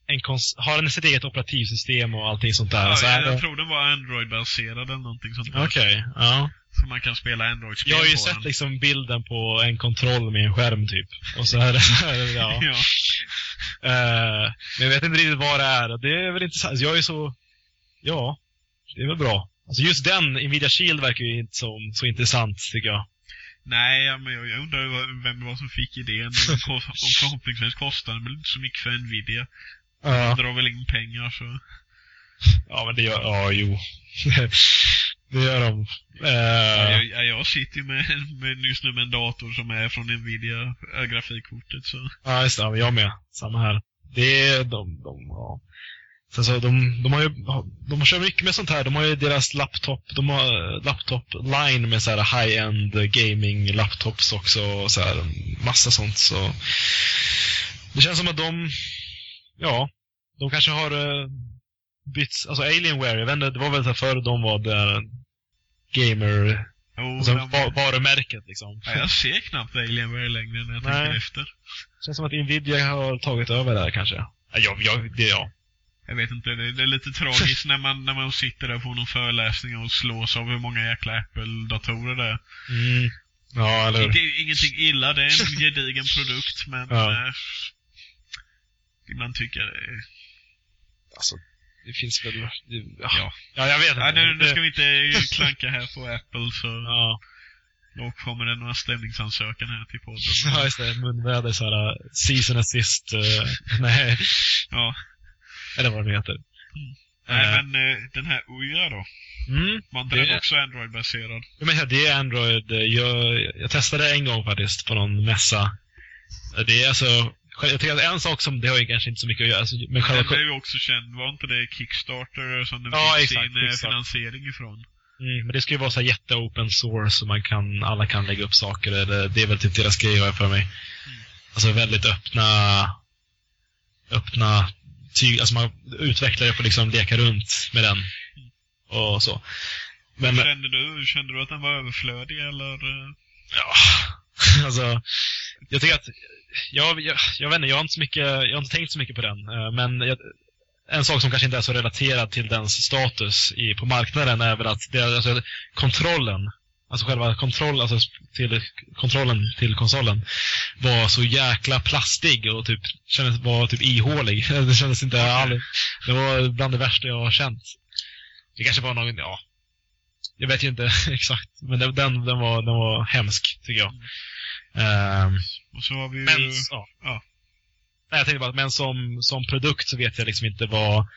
Speaker 2: en har den sitt eget operativsystem och allting sånt där?
Speaker 1: Ja,
Speaker 2: alltså, är
Speaker 1: jag
Speaker 2: det...
Speaker 1: tror den var Android-baserad eller någonting sånt där.
Speaker 2: Okej, ja.
Speaker 1: Så man kan spela Android-spel
Speaker 2: Jag har ju sett
Speaker 1: den.
Speaker 2: liksom bilden på en kontroll med en skärm typ. Och så är det, så är det ja.
Speaker 1: ja.
Speaker 2: Eh, men jag vet inte riktigt vad det är. Det är väl intressant. Alltså, Jag är så, ja, det är väl bra. Alltså just den, Nvidia Shield verkar ju inte som, så intressant tycker jag.
Speaker 1: Nej, men jag, jag undrar vem det var som fick idén. Och förhoppningsvis kostar den väl inte så mycket för Nvidia.
Speaker 2: Ja.
Speaker 1: De drar väl in pengar så...
Speaker 2: Ja men det gör, ja jo. det gör de. Eh,
Speaker 1: Ja, jag, ja, jag sitter ju med, med just nu med en dator som är från Nvidia, äh, grafikkortet så...
Speaker 2: Ja, just det. Ja, Jag med. Samma här. Det är de, de, ja. Sen så de, de har ju, de kör mycket med sånt här. De har ju deras laptop, de har eh, laptop-line med så här high-end gaming laptops också och så här massa sånt så. Det känns som att de, ja, de kanske har uh, bytt, alltså Alienware, jag vet inte, det var väl så förr de var där gamer,
Speaker 1: Jo,
Speaker 2: alltså
Speaker 1: de-
Speaker 2: varumärket liksom.
Speaker 1: ja, jag ser knappt Alienware längre när jag
Speaker 2: Nej.
Speaker 1: tänker efter.
Speaker 2: känns som att Nvidia har tagit över där kanske. Ja, jag, jag, det, ja.
Speaker 1: Jag vet inte, det, det är lite tragiskt när man, när man sitter där på någon föreläsning och slås av hur många jäkla Apple-datorer det är.
Speaker 2: Mm. Ja, eller hur?
Speaker 1: Inte, ingenting illa, det är en gedigen produkt, men
Speaker 2: Ja.
Speaker 1: Ibland tycker jag det är...
Speaker 2: Alltså, det finns väl... Ja,
Speaker 1: Ja.
Speaker 2: ja jag vet inte.
Speaker 1: Ja, nu, nu ska vi inte klanka här på Apple, så
Speaker 2: Ja,
Speaker 1: då kommer det några stämningsansökan här till podden.
Speaker 2: ja just det. Munväder så här, uh, season assist. Uh, nej,
Speaker 1: Ja.
Speaker 2: eller vad det nu heter.
Speaker 1: Nej,
Speaker 2: Eh,
Speaker 1: men eh, den här Uja då?
Speaker 2: Mm,
Speaker 1: Var inte
Speaker 2: Det-
Speaker 1: den också Android-baserad?
Speaker 2: jag menar, det är Android. Jag, jag testade en gång faktiskt på någon mässa. Det är alltså... Jag tycker att en sak som, det har ju kanske inte så mycket att göra, alltså, men själva...
Speaker 1: Den blev ju också känd, var inte det Kickstarter som den
Speaker 2: Ja,
Speaker 1: fick
Speaker 2: exakt,
Speaker 1: sin eh,
Speaker 2: Kickstarter.
Speaker 1: finansiering ifrån?
Speaker 2: Mm, men det ska ju vara så här jätte open source så man kan, alla kan lägga upp saker. Det, det är väl typ deras grej har jag för mig.
Speaker 1: Mm.
Speaker 2: Alltså väldigt öppna, öppna tyg, alltså man utvecklare får liksom leka runt med den. Och så. Men,
Speaker 1: kände du? Kände du att den var överflödig eller?
Speaker 2: ja, alltså, jag tycker att, jag, jag, jag vet inte, jag har inte så mycket, jag har inte tänkt så mycket på den. eh, Men jag, en sak som kanske inte är så relaterad till dens status i, på marknaden är väl att det är alltså, kontrollen, alltså själva kontroll, alltså till, kontrollen till konsolen var så jäkla plastig och typ kändes, var typ ihålig. Det kändes inte all, Det var bland det värsta jag har känt. Det kanske var någon, ja. Jag vet ju inte exakt, men den, den, den, var, den var hemsk, tycker jag. Ehm,
Speaker 1: Och så har vi ju...
Speaker 2: men, ja.
Speaker 1: ja.
Speaker 2: Nej, jag tänkte bara, men som, som produkt så vet jag liksom inte vad...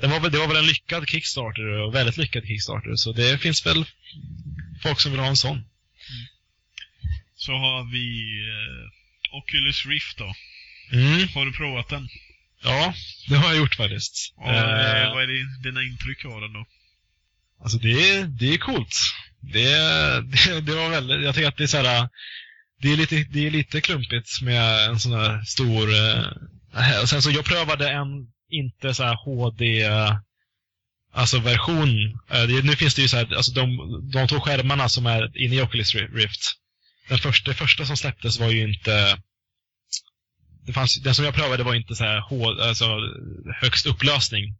Speaker 2: Den var väl, det var väl en lyckad Kickstarter, och väldigt lyckad Kickstarter, så det finns väl folk som vill ha en sån.
Speaker 1: Så har vi eh, Oculus Rift då.
Speaker 2: Mm.
Speaker 1: Har du provat den?
Speaker 2: Ja, det har jag gjort faktiskt.
Speaker 1: Och, eh, vad är det, dina intryck av den då?
Speaker 2: Alltså det är, det är coolt. Det, det, det var väldigt, jag tycker att det är så här, det är lite, det är lite klumpigt med en sån här stor, eh, och sen så jag prövade en, inte så här HD, eh, alltså version. Eh, nu finns det ju så här, alltså de, de två skärmarna som är inne i Oculus Rift. Den första, det första som släpptes var ju inte, det fanns, den som jag prövade var inte så här H, alltså högst upplösning.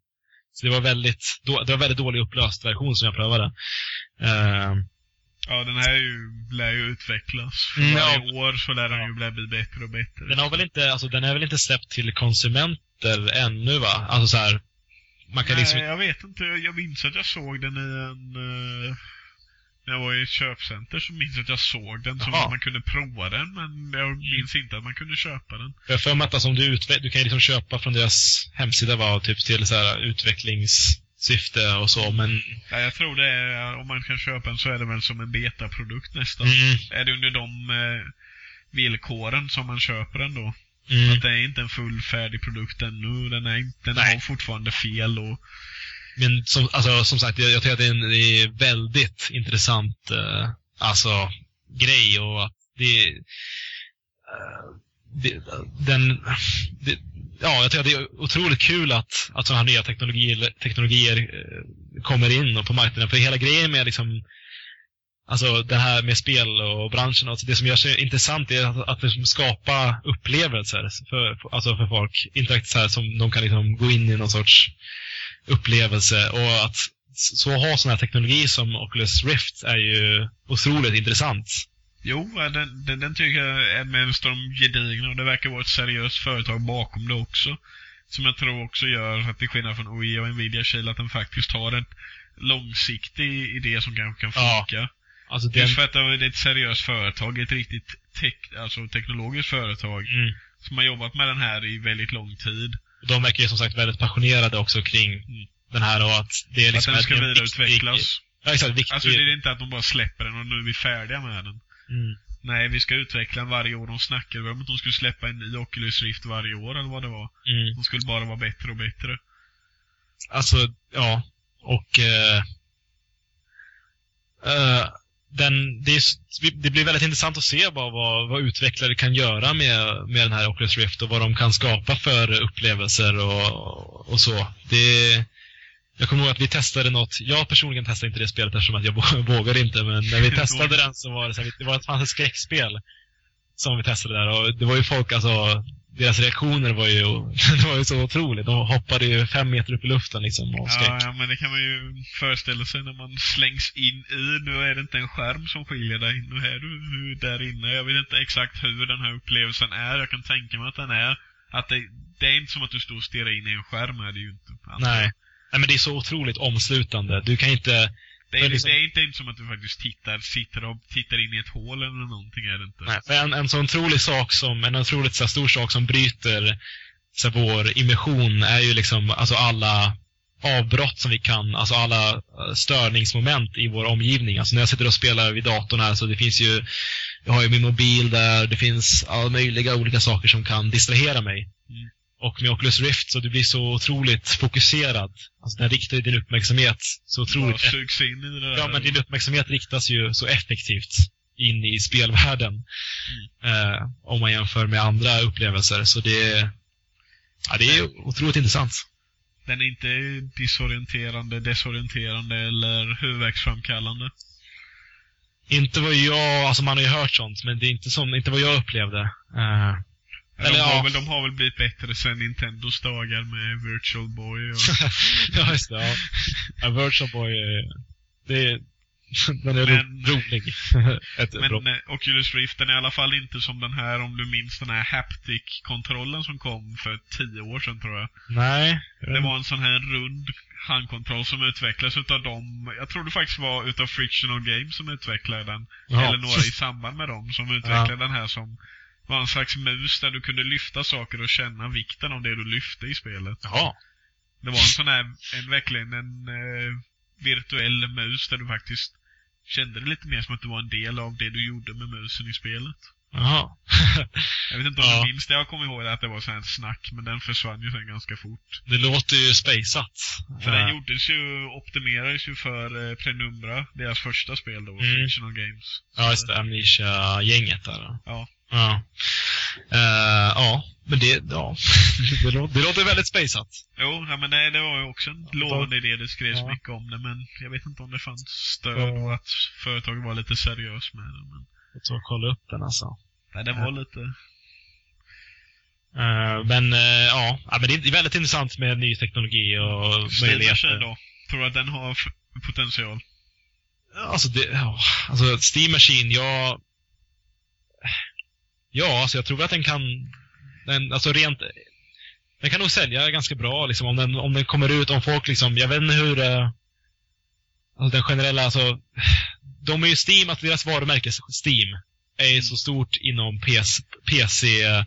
Speaker 2: Så det var väldigt, då, det var väldigt dålig upplöst version som jag prövade. Eh,
Speaker 1: Ja, den här är ju, lär ju utvecklas. För
Speaker 2: Mm,
Speaker 1: varje
Speaker 2: ja.
Speaker 1: år så lär den ju bli bättre och bättre.
Speaker 2: Den har väl inte, alltså den är väl inte släppt till konsumenter ännu va? Alltså så här, man kan
Speaker 1: Nej,
Speaker 2: liksom
Speaker 1: jag vet inte. Jag minns att jag såg den i en... eh, när jag var i ett köpcenter så minns jag att jag såg den som att man kunde prova den, men jag minns inte att man kunde köpa den.
Speaker 2: Jag har för mig att alltså, om du, utve- du kan liksom köpa från deras hemsida va, typ till så här utvecklingssyfte och så, men
Speaker 1: Ja, jag tror det är, om man kan köpa den så är det väl som en betaprodukt nästan.
Speaker 2: mm,
Speaker 1: Är det under de eh, villkoren som man köper den då?
Speaker 2: mm,
Speaker 1: Att det är inte en fullfärdig produkt ännu. Den, är inte, den
Speaker 2: Nej.
Speaker 1: har fortfarande fel och...
Speaker 2: men som, alltså, som sagt, jag, jag tycker att det är en det är väldigt intressant eh, alltså, grej och att det, eh, det den, det, ja, jag tycker att det är otroligt kul att, att sådana här nya teknologier, teknologier kommer in på marknaden. För hela grejen med liksom Alltså det här med spel och branschen, alltså det som gör sig intressant är att, att liksom skapa upplevelser för, alltså för folk. Inte så här som de kan liksom gå in i någon sorts upplevelse och att så ha sådana här teknologi som Oculus Rift är ju otroligt intressant.
Speaker 1: Jo, ja, den, den, den tycker jag är med de gedigna och det verkar vara ett seriöst företag bakom det också. Som jag tror också gör att till skillnad från OE och Nvidia Kil att den faktiskt har en långsiktig idé som kanske kan
Speaker 2: Ja.
Speaker 1: funka.
Speaker 2: Alltså den,
Speaker 1: Just för att det är ett seriöst företag, ett riktigt tek, alltså teknologiskt företag
Speaker 2: mm,
Speaker 1: som har jobbat med den här i väldigt lång tid.
Speaker 2: de verkar ju som sagt väldigt passionerade också kring
Speaker 1: Mm.
Speaker 2: den här och att det är liksom
Speaker 1: att den ska
Speaker 2: en- en
Speaker 1: vidareutvecklas.
Speaker 2: viktig- Ja, exakt. Viktig,
Speaker 1: Alltså det är inte att de bara släpper den och nu är vi färdiga med den.
Speaker 2: Mm,
Speaker 1: Nej, vi ska utveckla den varje år. De snackade om att de skulle släppa en ny Oculus Rift varje år eller vad det var.
Speaker 2: mm.
Speaker 1: De skulle bara vara bättre och bättre.
Speaker 2: Alltså, ja. Och... Eh, eh, den, det, är, det blir väldigt intressant att se vad, vad, vad utvecklare kan göra med, med den här Oculus Rift och vad de kan skapa för upplevelser och, och så. Det, jag kommer ihåg att vi testade något, jag personligen testade inte det spelet eftersom att jag vå- vågar inte, men när vi testade den så var det så här, det var, det fanns ett skräckspel som vi testade där och det var ju folk, alltså deras reaktioner var ju, det var ju så otroligt. De hoppade ju fem meter upp i luften liksom av skräck.
Speaker 1: Ja, ja, men det kan man ju föreställa sig när man slängs in i. Nu är det inte en skärm som skiljer dig. Nu är du där inne. Jag vet inte exakt hur den här upplevelsen är. Jag kan tänka mig att den är att det, det är inte som att du står och stirrar in i en skärm är det ju inte.
Speaker 2: Nej. Nej, men det är så otroligt omslutande. Du kan inte...
Speaker 1: Det är,
Speaker 2: liksom-
Speaker 1: det är inte, inte som att du faktiskt tittar, sitter och tittar in i ett hål eller någonting är det inte.
Speaker 2: Nej, för en, en sån otrolig sak som, en otroligt så stor sak som bryter så vår immersion är ju liksom alltså alla avbrott som vi kan, alltså alla eh, störningsmoment i vår omgivning. Alltså när jag sitter och spelar vid datorn här så det finns ju, jag har ju min mobil där, det finns alla möjliga olika saker som kan distrahera mig.
Speaker 1: Mm.
Speaker 2: Och med Oculus Rift så du blir så otroligt fokuserad. Alltså den riktar ju din uppmärksamhet så otroligt
Speaker 1: sugs in i det där.
Speaker 2: Ja, men din uppmärksamhet riktas ju så effektivt in i spelvärlden. Eh, om man jämför med andra upplevelser. Så det, ja, det är otroligt intressant.
Speaker 1: Den är inte disorienterande, desorienterande eller huvudvärksframkallande.
Speaker 2: Inte vad jag, alltså man har ju hört sånt, men det är inte, som, inte vad jag upplevde. Eh, Eller
Speaker 1: de, har
Speaker 2: ja.
Speaker 1: väl, de har väl blivit bättre sen Nintendos dagar med Virtual Boy och...
Speaker 2: ja, just det. Ja. Ja, Virtual Boy, det, den är
Speaker 1: Men-
Speaker 2: rolig. Ett bra.
Speaker 1: Men eh, Oculus Rift den är i alla fall inte som den här, om du minns den här Haptic-kontrollen som kom för tio år sedan tror jag.
Speaker 2: Nej.
Speaker 1: Det var en sån här rund handkontroll som utvecklades utav dem, jag tror det faktiskt var utav Frictional Games som utvecklade den.
Speaker 2: Ja.
Speaker 1: Eller några i samband med dem som utvecklade den här som var en slags mus där du kunde lyfta saker och känna vikten av det du lyfte i spelet.
Speaker 2: Jaha.
Speaker 1: Det var en sån här, en, verkligen en eh, virtuell mus där du faktiskt kände det lite mer som att du var en del av det du gjorde med musen i spelet.
Speaker 2: Jaha.
Speaker 1: Jag vet inte om
Speaker 2: Ja.
Speaker 1: du minns det, jag kommer ihåg att det var sån här snack, men den försvann ju sen ganska fort.
Speaker 2: det låter ju spejsat.
Speaker 1: För den
Speaker 2: Eh,
Speaker 1: gjordes ju, optimerades ju för eh, Penumbra, deras första spel då,
Speaker 2: Mm.
Speaker 1: Frictional Games.
Speaker 2: Ja, just det. Amnesia-gänget där.
Speaker 1: Ja.
Speaker 2: Ja. Eh, ja, men det, ja. det, låter, det låter väldigt spejsat.
Speaker 1: Jo, ja, men det, det var ju också en lovande idé, det skrevs
Speaker 2: Ja.
Speaker 1: mycket om det, men jag vet inte om det fanns stöd och att företaget var lite seriöst med det. Men,
Speaker 2: Jag tror jag kolla upp den alltså.
Speaker 1: nej, det var lite...
Speaker 2: Eh, men eh, ja, ja, men det är väldigt intressant med ny teknologi och
Speaker 1: Steam Machine
Speaker 2: möjligheter.
Speaker 1: då? Tror du att den har potential?
Speaker 2: Alltså, det, ja, alltså Steam Machine, jag... Ja, alltså jag tror att den kan... Den, alltså rent... Den kan nog sälja ganska bra liksom om den, om den kommer ut, om folk liksom, jag vet inte hur... eh, Alltså den generella, alltså... De är ju Steam, alltså deras varumärke Steam är ju så stort inom PC, PC eh,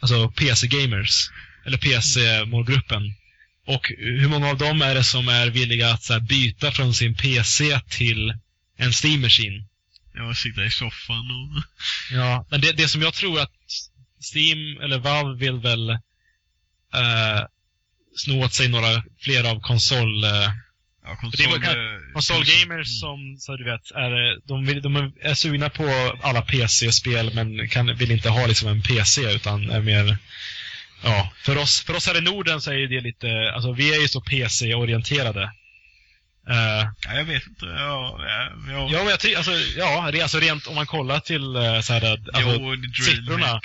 Speaker 2: alltså PC-gamers. Eller PC-målgruppen. Och hur många av dem är det som är villiga att så här, byta från sin PC till en Steam Machine?
Speaker 1: Jag sitter i soffan och...
Speaker 2: Ja, men det, det som jag tror att Steam, eller Valve vill väl eh, sno åt sig några fler av konsol... Eh,
Speaker 1: Ja,
Speaker 2: Det var
Speaker 1: konsol...
Speaker 2: kan-
Speaker 1: eh,
Speaker 2: konsolgamers som, så du vet, är, de, vill, de är sugna på alla PC-spel men kan, vill inte ha liksom en PC utan är mer... Ja, för oss, för oss här i Norden så är det lite, alltså vi är ju så PC-orienterade. Eh,
Speaker 1: Ja, jag vet inte. Ja, ja, ja.
Speaker 2: Ja, men jag tycker, alltså, ja, det, alltså rent om man kollar till eh, så här, alltså,
Speaker 1: jo,
Speaker 2: siffrorna.
Speaker 1: Och...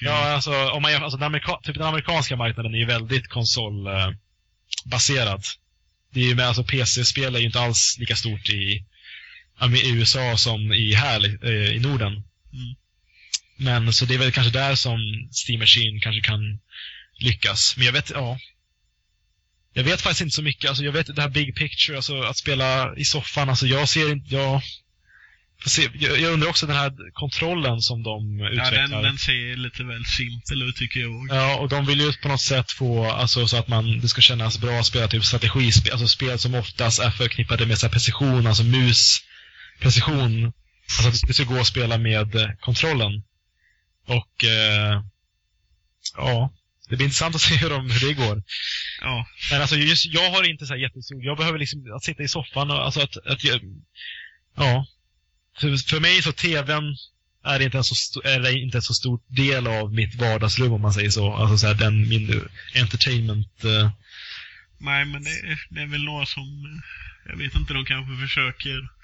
Speaker 2: ja, alltså, om man, alltså den, amerika, typ den amerikanska marknaden är ju väldigt konsolbaserad. Eh, det är ju med, alltså PC-spel är ju inte alls lika stort i, ja, i USA som i här i Norden.
Speaker 1: Mm.
Speaker 2: Men så det är väl kanske där som Steam Machine kanske kan lyckas. Men jag vet, ja. Jag vet faktiskt inte så mycket. Alltså jag vet det här big picture, alltså att spela i soffan. Alltså jag ser inte, jag... Jag, undrar också den här kontrollen som de
Speaker 1: Ja,
Speaker 2: utvecklar.
Speaker 1: den, den ser lite väl simpel ut tycker jag.
Speaker 2: Ja, och de vill ju på något sätt få, alltså så att man, det ska kännas bra att spela typ strategispel, alltså spel som oftast är förknippade med så här precision, alltså mus, precision. Alltså att det ska gå att spela med kontrollen. Och, eh, ja, det blir intressant att se hur, de, hur det går.
Speaker 1: Ja,
Speaker 2: Men alltså just, jag har inte så här jättestor, jag behöver liksom att sitta i soffan och alltså att, att ja. För, för mig så TVn är inte en så, är inte en så stor del av mitt vardagsrum om man säger så. Alltså så här, den, min entertainment, eh,
Speaker 1: nej men det, är- det är väl några som... Jag vet inte, de kanske försöker...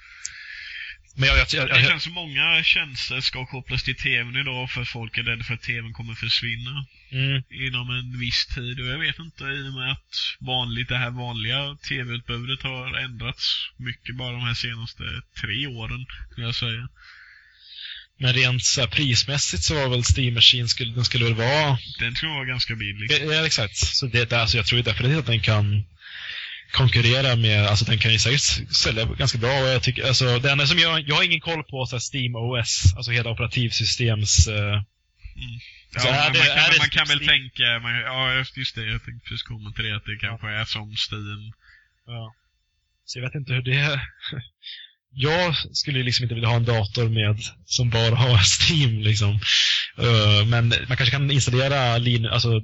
Speaker 2: men jag, jag, jag,
Speaker 1: Det
Speaker 2: jag,
Speaker 1: känns som många tjänster ska kopplas till TVn idag för folk är rädda för att TVn kommer försvinna
Speaker 2: mm,
Speaker 1: inom en viss tid. Och jag vet inte, i och med att vanligt, det här vanliga TV-utbudet har ändrats mycket bara de här senaste tre åren, skulle jag säga.
Speaker 2: men rent så här, prismässigt så var väl Steam Machine, skulle, den skulle väl vara
Speaker 1: Den tror jag var ganska billig.
Speaker 2: Ja, exakt. Så det, det, alltså jag tror ju definitivt att den kan konkurrera med, alltså den kan ju säkert sälja ganska bra och jag tycker, alltså det enda som jag, jag har ingen koll på så Steam OS, alltså hela operativsystems, eh,
Speaker 1: Ja,
Speaker 2: Så är
Speaker 1: men
Speaker 2: det-
Speaker 1: man kan,
Speaker 2: är
Speaker 1: man kan väl
Speaker 2: Steam-
Speaker 1: tänka, man, ja just det, jag tänkte precis komma till det, att det kanske är som Steam.
Speaker 2: ja. Så jag vet inte hur det Jag skulle liksom inte vilja ha en dator med, som bara har Steam liksom. Eh, men man kanske kan installera Linux, alltså,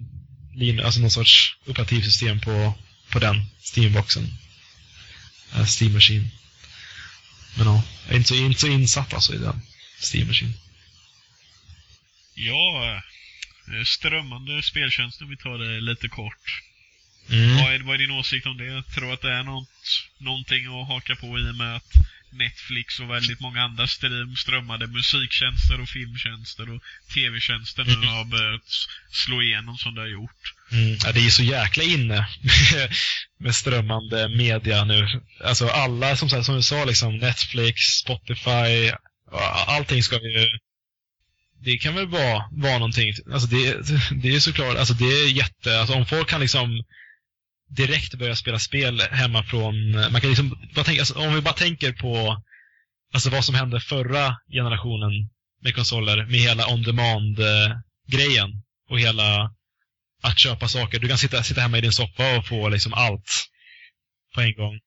Speaker 2: Linux, alltså någon sorts operativsystem på, på den Steamboxen. Eh, uh, Steam Machine. Men ja, jag är inte så, inte så insatt alltså i den Steam Machine.
Speaker 1: Ja, eh, strömmande strömmande speltjänster, vi tar det lite kort.
Speaker 2: Mm.
Speaker 1: Vad, är, vad är din åsikt om det? Jag tror att det är något, någonting att haka på i och med att Netflix och väldigt många andra stream, strömmade musiktjänster och filmtjänster och tv-tjänster nu har börjat slå igenom som det har gjort.
Speaker 2: Mm, ja, det är så jäkla inne med strömmande media nu. Alltså alla, som, som du sa, liksom Netflix, Spotify, allting ska ju... Det kan väl vara, vara någonting. Alltså det, det är såklart, alltså det är jätte... Alltså om folk kan liksom direkt börja spela spel hemma från... Man kan liksom, tänka, alltså om vi bara tänker på alltså vad som hände förra generationen med konsoler, med hela on-demand-grejen och hela att köpa saker. Du kan sitta, sitta hemma i din soffa och få liksom allt på en gång.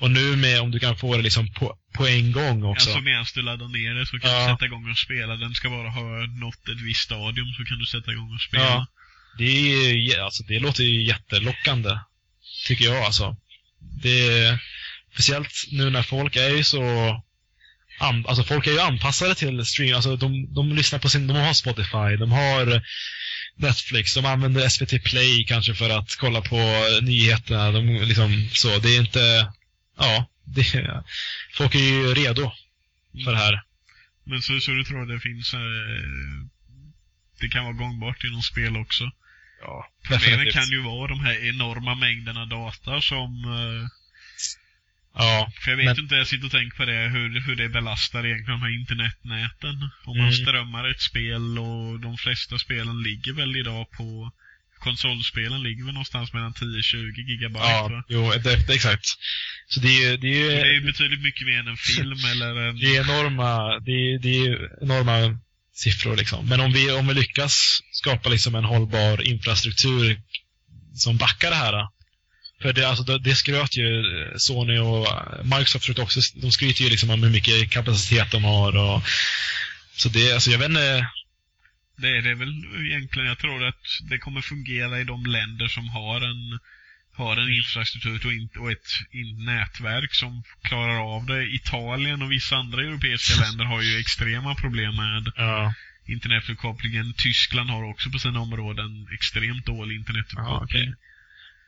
Speaker 2: Och nu med om du kan få det liksom på, på en gång också.
Speaker 1: Alltså medan du laddar ner det så kan ja. du sätta igång och spela. Den ska bara ha nått ett visst stadium så kan du sätta igång och spela. Ja.
Speaker 2: Det, är, alltså, det låter ju jättelockande. Tycker jag alltså. Det är, speciellt nu när folk är ju så an, alltså folk är ju anpassade till stream. Alltså de, de lyssnar på sin, de har Spotify, de har Netflix, de använder SVT Play kanske för att kolla på nyheterna. De, liksom, så, det är inte, ja, det, folk är ju redo för det här.
Speaker 1: Men så, så du tror det finns, eh, det kan vara gångbart inom spel också?
Speaker 2: Ja,
Speaker 1: Problemet kan ju vara de här enorma mängderna data som eh,
Speaker 2: Ja.
Speaker 1: För jag vet men... inte, jag sitter och tänker på det, hur, hur det belastar egentligen de här internetnäten. Om mm. man strömmar ett spel och de flesta spelen ligger väl idag på konsolspelen ligger väl någonstans mellan 10-20 gigabyte
Speaker 2: Ja,
Speaker 1: va?
Speaker 2: jo, det, det, exakt. Så det är ju... Det är, ju,
Speaker 1: det är betydligt mycket mer än en film eller en...
Speaker 2: Det är enorma, det är, det är enorma siffror liksom. Men om vi, om vi lyckas skapa liksom en hållbar infrastruktur som backar det här för det, alltså, det, det skröt ju eh, Sony och eh, Microsoft också. De skryter ju liksom om hur mycket kapacitet de har. Och, så det, alltså jag vet inte.
Speaker 1: Det är det väl egentligen. Jag tror att det kommer fungera i de länder som har en, har en infrastruktur och, ett nätverk som klarar av det. Italien och vissa andra europeiska länder har ju extrema problem med
Speaker 2: ja.
Speaker 1: internetuppkopplingen. Tyskland har också på sina områden extremt dålig internetuppkoppling.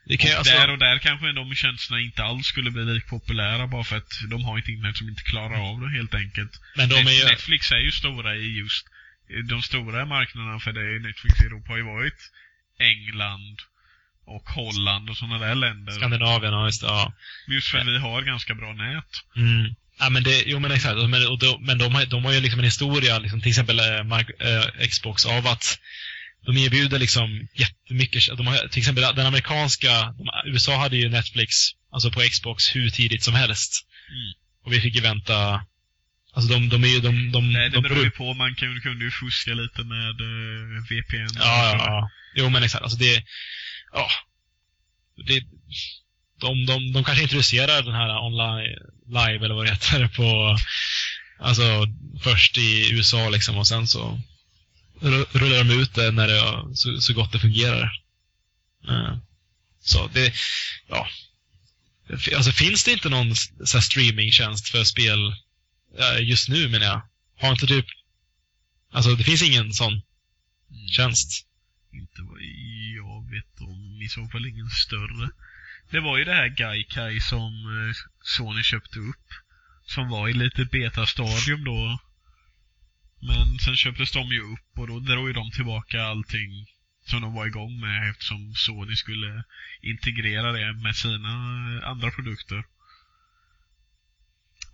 Speaker 1: Ja, okay. Och alltså... där och där kanske de tjänsterna inte alls skulle bli lika populära bara för att de har ett internet som inte klarar av det helt enkelt.
Speaker 2: Men de är ju...
Speaker 1: Netflix är ju stora i just de stora marknaderna för det Netflix i Europa har ju varit England och Holland och sådana där länder.
Speaker 2: Skandinavien, ja just det, ja.
Speaker 1: Just för att vi har ganska bra nät.
Speaker 2: Mm. Ja men det, jo men exakt, men, och de, men de, har, de har ju liksom en historia, liksom, till exempel Mark, äh, Xbox, av att de erbjuder liksom jättemycket. De har, till exempel den amerikanska, de, USA hade ju Netflix, alltså på Xbox, hur tidigt som helst.
Speaker 1: Mm.
Speaker 2: Och vi fick ju vänta Alltså de, de är ju, de, de,
Speaker 1: Nej, det
Speaker 2: de
Speaker 1: beror ju på. Man kunde, ju fuska lite med eh, VPN.
Speaker 2: Ja, ja, ja. Jo, men exakt. Alltså det, ja. Det, de, de, de kanske introducerar den här online live, eller vad det heter, på, alltså först i USA liksom och sen så rullar de ut det när det, så, så gott det fungerar. Uh, så det, ja. Alltså finns det inte någon så streamingtjänst för spel uh, just nu menar jag? Har inte typ, alltså det finns ingen sån mm. tjänst?
Speaker 1: Inte vad jag vet om, i så fall ingen större. Det var ju det här Gaikai som eh, Sony köpte upp. Som var i lite betastadium då men sen köptes de ju upp och då drog ju de tillbaka allting som de var igång med eftersom Sony skulle integrera det med sina eh, andra produkter.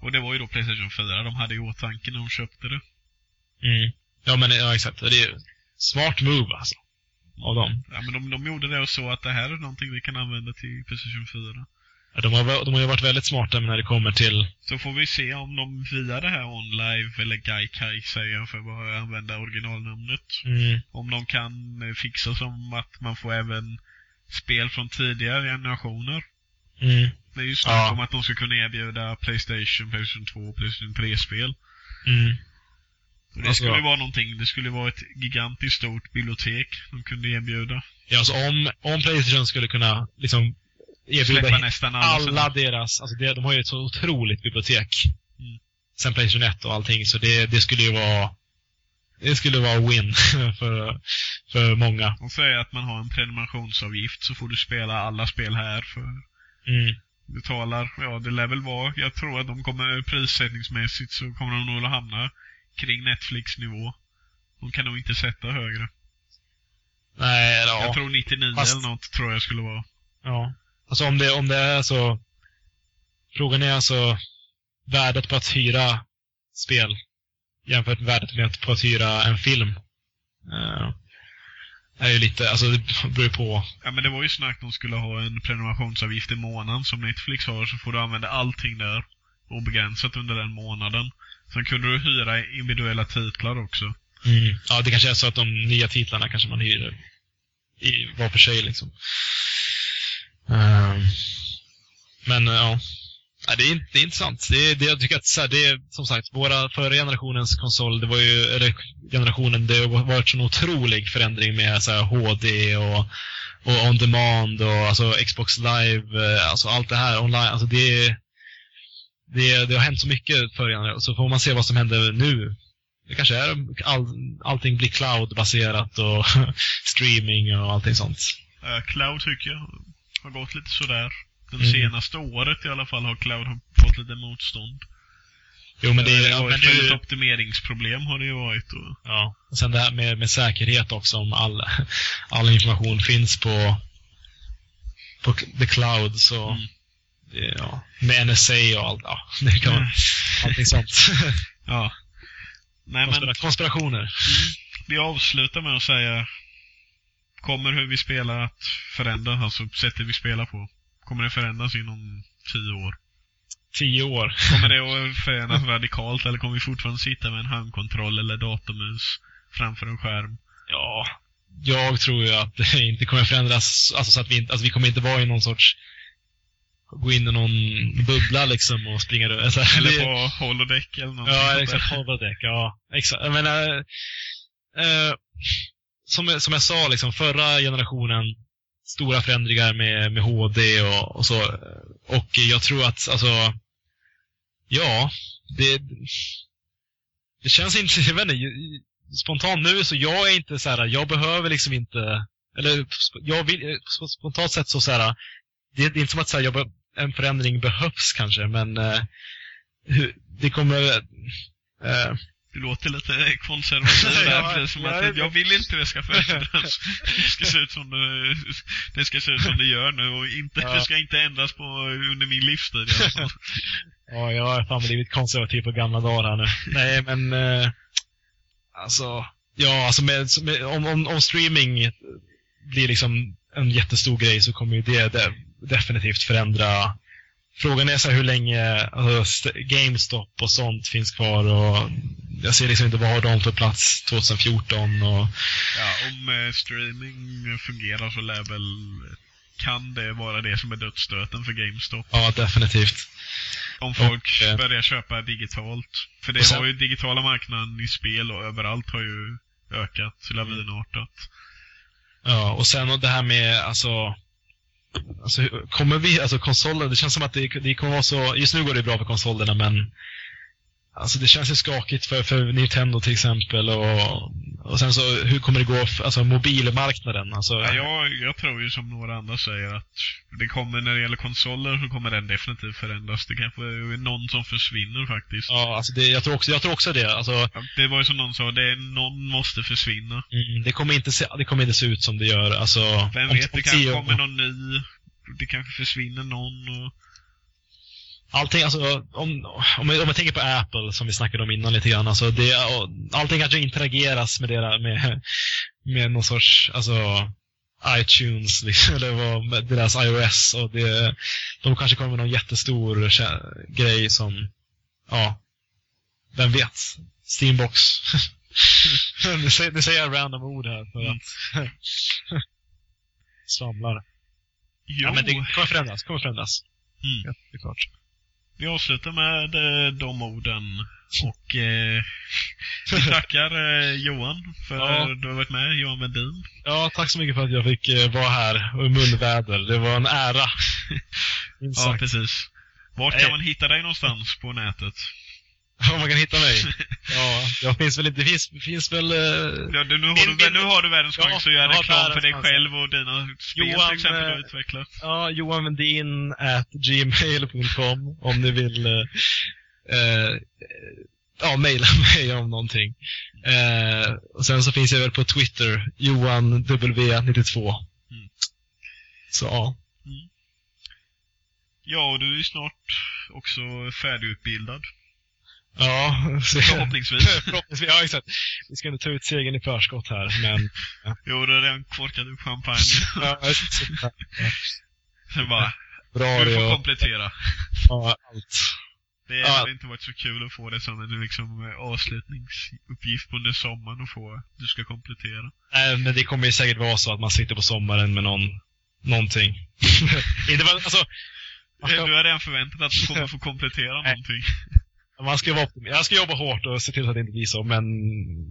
Speaker 1: Och det var ju då Playstation 4 de hade i åtanke när de köpte det.
Speaker 2: Mm. Ja men ja, exakt. Det är ju smart move alltså. Av dem.
Speaker 1: Ja men de, de gjorde det och så att det här är någonting vi kan använda till Playstation 4.
Speaker 2: De har, de har ju varit väldigt smarta när det kommer till...
Speaker 1: Så får vi se om de via det här OnLive, eller Gaikai säger jag för att använda originalnamnet.
Speaker 2: Mm.
Speaker 1: Om de kan eh, fixa som att man får även spel från tidigare generationer.
Speaker 2: Mm.
Speaker 1: Det är ju snack ja. om att de ska kunna erbjuda Playstation, Playstation 2 och Playstation 3-spel.
Speaker 2: Mm.
Speaker 1: Det alltså, skulle vara någonting, det skulle vara ett gigantiskt stort bibliotek de kunde erbjuda.
Speaker 2: Ja, alltså om, om Playstation skulle kunna liksom erbjuda nästan alla, alla deras, alltså det, de har ju ett så otroligt bibliotek.
Speaker 1: Mm.
Speaker 2: Sen Playstation 1 och allting, så det, det skulle ju vara det skulle vara win för, för många.
Speaker 1: Och säger att man har en prenumerationsavgift så får du spela alla spel här för
Speaker 2: mm.
Speaker 1: betalar, ja det lär väl vara, jag tror att de kommer prissättningsmässigt så kommer de nog att hamna kring Netflix nivå. De kan nog inte sätta högre.
Speaker 2: Nej, ja.
Speaker 1: Jag tror 99
Speaker 2: Fast-
Speaker 1: eller något tror jag skulle vara.
Speaker 2: Ja. Alltså om det, om det är så... Frågan är alltså värdet på att hyra spel jämfört med värdet med på att hyra en film. Eh, är ju lite, alltså det beror ju på.
Speaker 1: Ja men det var ju snack de skulle ha en prenumerationsavgift i månaden som Netflix har så får du använda allting där obegränsat under den månaden. Sen kunde du hyra individuella titlar också.
Speaker 2: Mm. Ja, det kanske är så att de nya titlarna kanske man hyr i var för sig liksom. Ehm, men ja. Det, är, inte- det är intressant. Det, är- det, jag tycker att så här, det är, som sagt, våra förra generationens konsol, det var ju, eller generationen, det har varit en otrolig förändring med så här, HD och, och on demand och alltså Xbox live, eh, alltså allt det här online. Alltså det, det, det har hänt så mycket generationen. Så får man se vad som händer nu. Det kanske är all, allting blir cloud-baserat och streaming och allting sånt.
Speaker 1: Uh, Cloud tycker jag har gått lite sådär. Det
Speaker 2: Mm.
Speaker 1: senaste året i alla fall har Cloud fått lite motstånd.
Speaker 2: Jo, men det,
Speaker 1: det
Speaker 2: ja,
Speaker 1: har
Speaker 2: men nu,
Speaker 1: optimeringsproblem har det ju varit. Och,
Speaker 2: ja. Och sen det här med, med säkerhet också, om all, all information finns på, på the cloud. Så,
Speaker 1: Mm.
Speaker 2: Ja, med NSA och allt. Ja, det kan man, allting sånt.
Speaker 1: ja. Nej men
Speaker 2: Konspira- Konspirationer.
Speaker 1: vi avslutar med att säga Kommer hur vi spelar att förändras, alltså sättet vi spelar på? Kommer det förändras inom tio år?
Speaker 2: Tio år.
Speaker 1: Kommer det att förändras radikalt eller kommer vi fortfarande sitta med en handkontroll eller datormus framför en skärm?
Speaker 2: Ja, jag tror ju att det inte kommer förändras, alltså så att vi inte, alltså vi kommer inte vara i någon sorts gå in i någon bubbla liksom och springa runt. Alltså,
Speaker 1: Eller
Speaker 2: det-
Speaker 1: på holodeck eller någonting
Speaker 2: Ja, exakt. Holodeck, ja. Exakt. Jag menar, eh, som, som jag sa, liksom, förra generationen, stora förändringar med, med HD och, och så. Och jag tror att, alltså, ja, det, det känns inte, jag vet inte, spontant nu så jag är inte så här, jag behöver liksom inte, eller jag vill, på spontant sett så, så här, det, är inte som att så här, jag, en förändring behövs kanske, men eh, det kommer, eh,
Speaker 1: Du låter lite konservativ där.
Speaker 2: Ja,
Speaker 1: som att jag vill inte det ska förändras. Det ska se ut som det, det ska se ut som det gör nu och inte,
Speaker 2: Ja.
Speaker 1: det ska inte ändras på under min livstid i alla fall.
Speaker 2: Ja, jag har fan blivit konservativ på gamla dagar här nu. Nej, men eh, alltså, ja, alltså med, med, om, om, om streaming blir liksom en jättestor grej så kommer ju det, det definitivt förändra. Frågan är så här hur länge alltså, st- GameStop och sånt finns kvar och jag ser liksom inte vad har de för plats 2014 och
Speaker 1: Ja, om eh, streaming fungerar så lär väl kan det vara det som är dödsstöten för GameStop.
Speaker 2: ja, definitivt.
Speaker 1: Om folk
Speaker 2: Och, eh,
Speaker 1: börjar köpa digitalt. För det
Speaker 2: sen-
Speaker 1: har ju digitala marknaden i spel och överallt har ju ökat lavinartat.
Speaker 2: Ja, och sen och det här med alltså Alltså, kommer vi, alltså konsolen, det känns som att det, det kommer vara så, just nu går det bra för konsolerna men Alltså det känns ju skakigt för, för Nintendo till exempel och, och sen så hur kommer det gå för alltså, mobilmarknaden? Alltså,
Speaker 1: Ja, jag, jag tror ju som några andra säger att det kommer, när det gäller konsoler så kommer den definitivt förändras. Det kanske är någon som försvinner faktiskt.
Speaker 2: ja, alltså det, jag, tror också, jag tror också det. Alltså,
Speaker 1: Ja, Det var ju som någon sa, det är, någon måste försvinna.
Speaker 2: mm, det, kommer inte se, det kommer inte se ut som det gör. Alltså,
Speaker 1: Vem
Speaker 2: om-
Speaker 1: vet,
Speaker 2: om
Speaker 1: det kanske kommer någon ny. Det kanske försvinner någon och...
Speaker 2: Allting, alltså, om, om, jag, om jag tänker på Apple som vi snackade om innan lite grann, alltså det, allting kanske interageras med, det, med, med någon sorts, alltså iTunes, liksom, eller vad, deras iOS och det, de kanske kommer med någon jättestor grej som, ja, vem vet? Steambox. nu, säger, nu säger jag random ord här för
Speaker 1: Mm.
Speaker 2: att svamlar.
Speaker 1: Jo,
Speaker 2: Ja, men det kommer förändras, kommer förändras.
Speaker 1: Mm.
Speaker 2: Ja, det är klart.
Speaker 1: Vi avslutar med eh, de orden. Och eh, vi tackar eh, Johan för
Speaker 2: Ja.
Speaker 1: du har varit med, Johan Wendin.
Speaker 2: Ja, tack så mycket för att jag fick eh, vara här och i munväder. Det var en ära.
Speaker 1: Ja, precis.
Speaker 2: Nej.
Speaker 1: kan man hitta dig någonstans på nätet?
Speaker 2: Om man kan hitta mig. Ja, jag finns väl inte, finns, finns väl... eh,
Speaker 1: Ja, du, nu, har
Speaker 2: Min-
Speaker 1: du,
Speaker 2: min-
Speaker 1: nu har du världens
Speaker 2: Ja,
Speaker 1: chans att göra reklam för dig
Speaker 2: chans.
Speaker 1: själv och dina spel
Speaker 2: Johan,
Speaker 1: till exempel du
Speaker 2: eh,
Speaker 1: har utvecklat.
Speaker 2: Ja, johanvendin at gmail.com om ni vill eh, eh, ja, mejla mig om någonting. Eh, och sen så finns jag väl på Twitter, Johan W92.
Speaker 1: Mm.
Speaker 2: Så ja.
Speaker 1: Ja, och du är snart också färdigutbildad.
Speaker 2: Ja,
Speaker 1: Förhoppningsvis.
Speaker 2: förhoppningsvis. Ja, exakt. Vi ska inte ta ut segern i förskott här, men...
Speaker 1: Jo, du har redan korkat upp champagne.
Speaker 2: ja, sitta-
Speaker 1: Sen bara,
Speaker 2: Bra
Speaker 1: du får
Speaker 2: och
Speaker 1: komplettera.
Speaker 2: ja, allt.
Speaker 1: Det
Speaker 2: Ja.
Speaker 1: hade inte varit så kul att få det som en liksom, avslutningsuppgift under sommaren och få, du ska komplettera.
Speaker 2: Nej, men det kommer ju säkert vara så att man sitter på sommaren med någon, någonting. inte alltså,
Speaker 1: Du har redan förväntat att du kommer få komplettera någonting.
Speaker 2: Man ska vara optim- Jag ska jobba hårt och se till så att det inte blir så, men...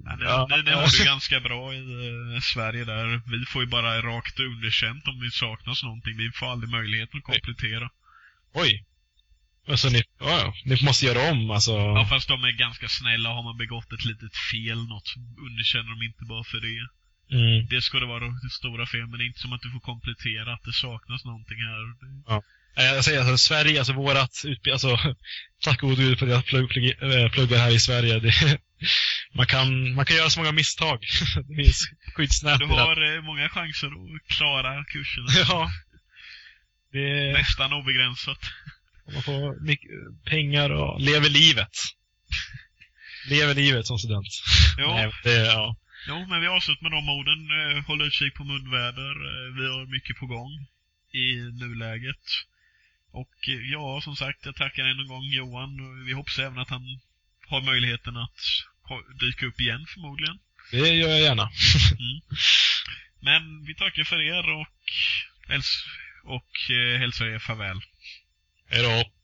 Speaker 1: Ja, det,
Speaker 2: ja,
Speaker 1: det, det har du ganska bra i eh, Sverige där. Vi får ju bara rakt underkänt om det saknas någonting. Vi får aldrig möjligheten att komplettera.
Speaker 2: Oj. Alltså, ni, ja, ja, ni måste göra om, alltså.
Speaker 1: Ja, fast de är ganska snälla. Har man begått ett litet fel, något, så underkänner de inte bara för det.
Speaker 2: Mm.
Speaker 1: Det ska det vara det stora fel, men det är inte som att du får komplettera att det saknas någonting här.
Speaker 2: Nej, Jag säger alltså, Sverige, alltså vårat utbildning, alltså, tack gode gud för att jag plugg, plugg, äh, pluggar här i Sverige. Det, man, kan, man kan göra så många misstag. det finns skyddsnät
Speaker 1: Du har eh, många chanser att klara kurserna.
Speaker 2: Ja. Det,
Speaker 1: Nästan obegränsat.
Speaker 2: man får mycket pengar och lever livet. lever livet som student.
Speaker 1: Jo,
Speaker 2: Nej, det, ja.
Speaker 1: jo, men vi avslutar med de orden. Eh, Håll utkik på munväder. Eh, Vi har mycket på gång i nuläget. Och eh, ja, som sagt, jag tackar än en gång Johan. Vi hoppas även att han har möjligheten att dyka upp igen förmodligen.
Speaker 2: Det gör jag gärna.
Speaker 1: Men vi tackar för er och, och eh, hälsar er farväl.
Speaker 2: Hej då.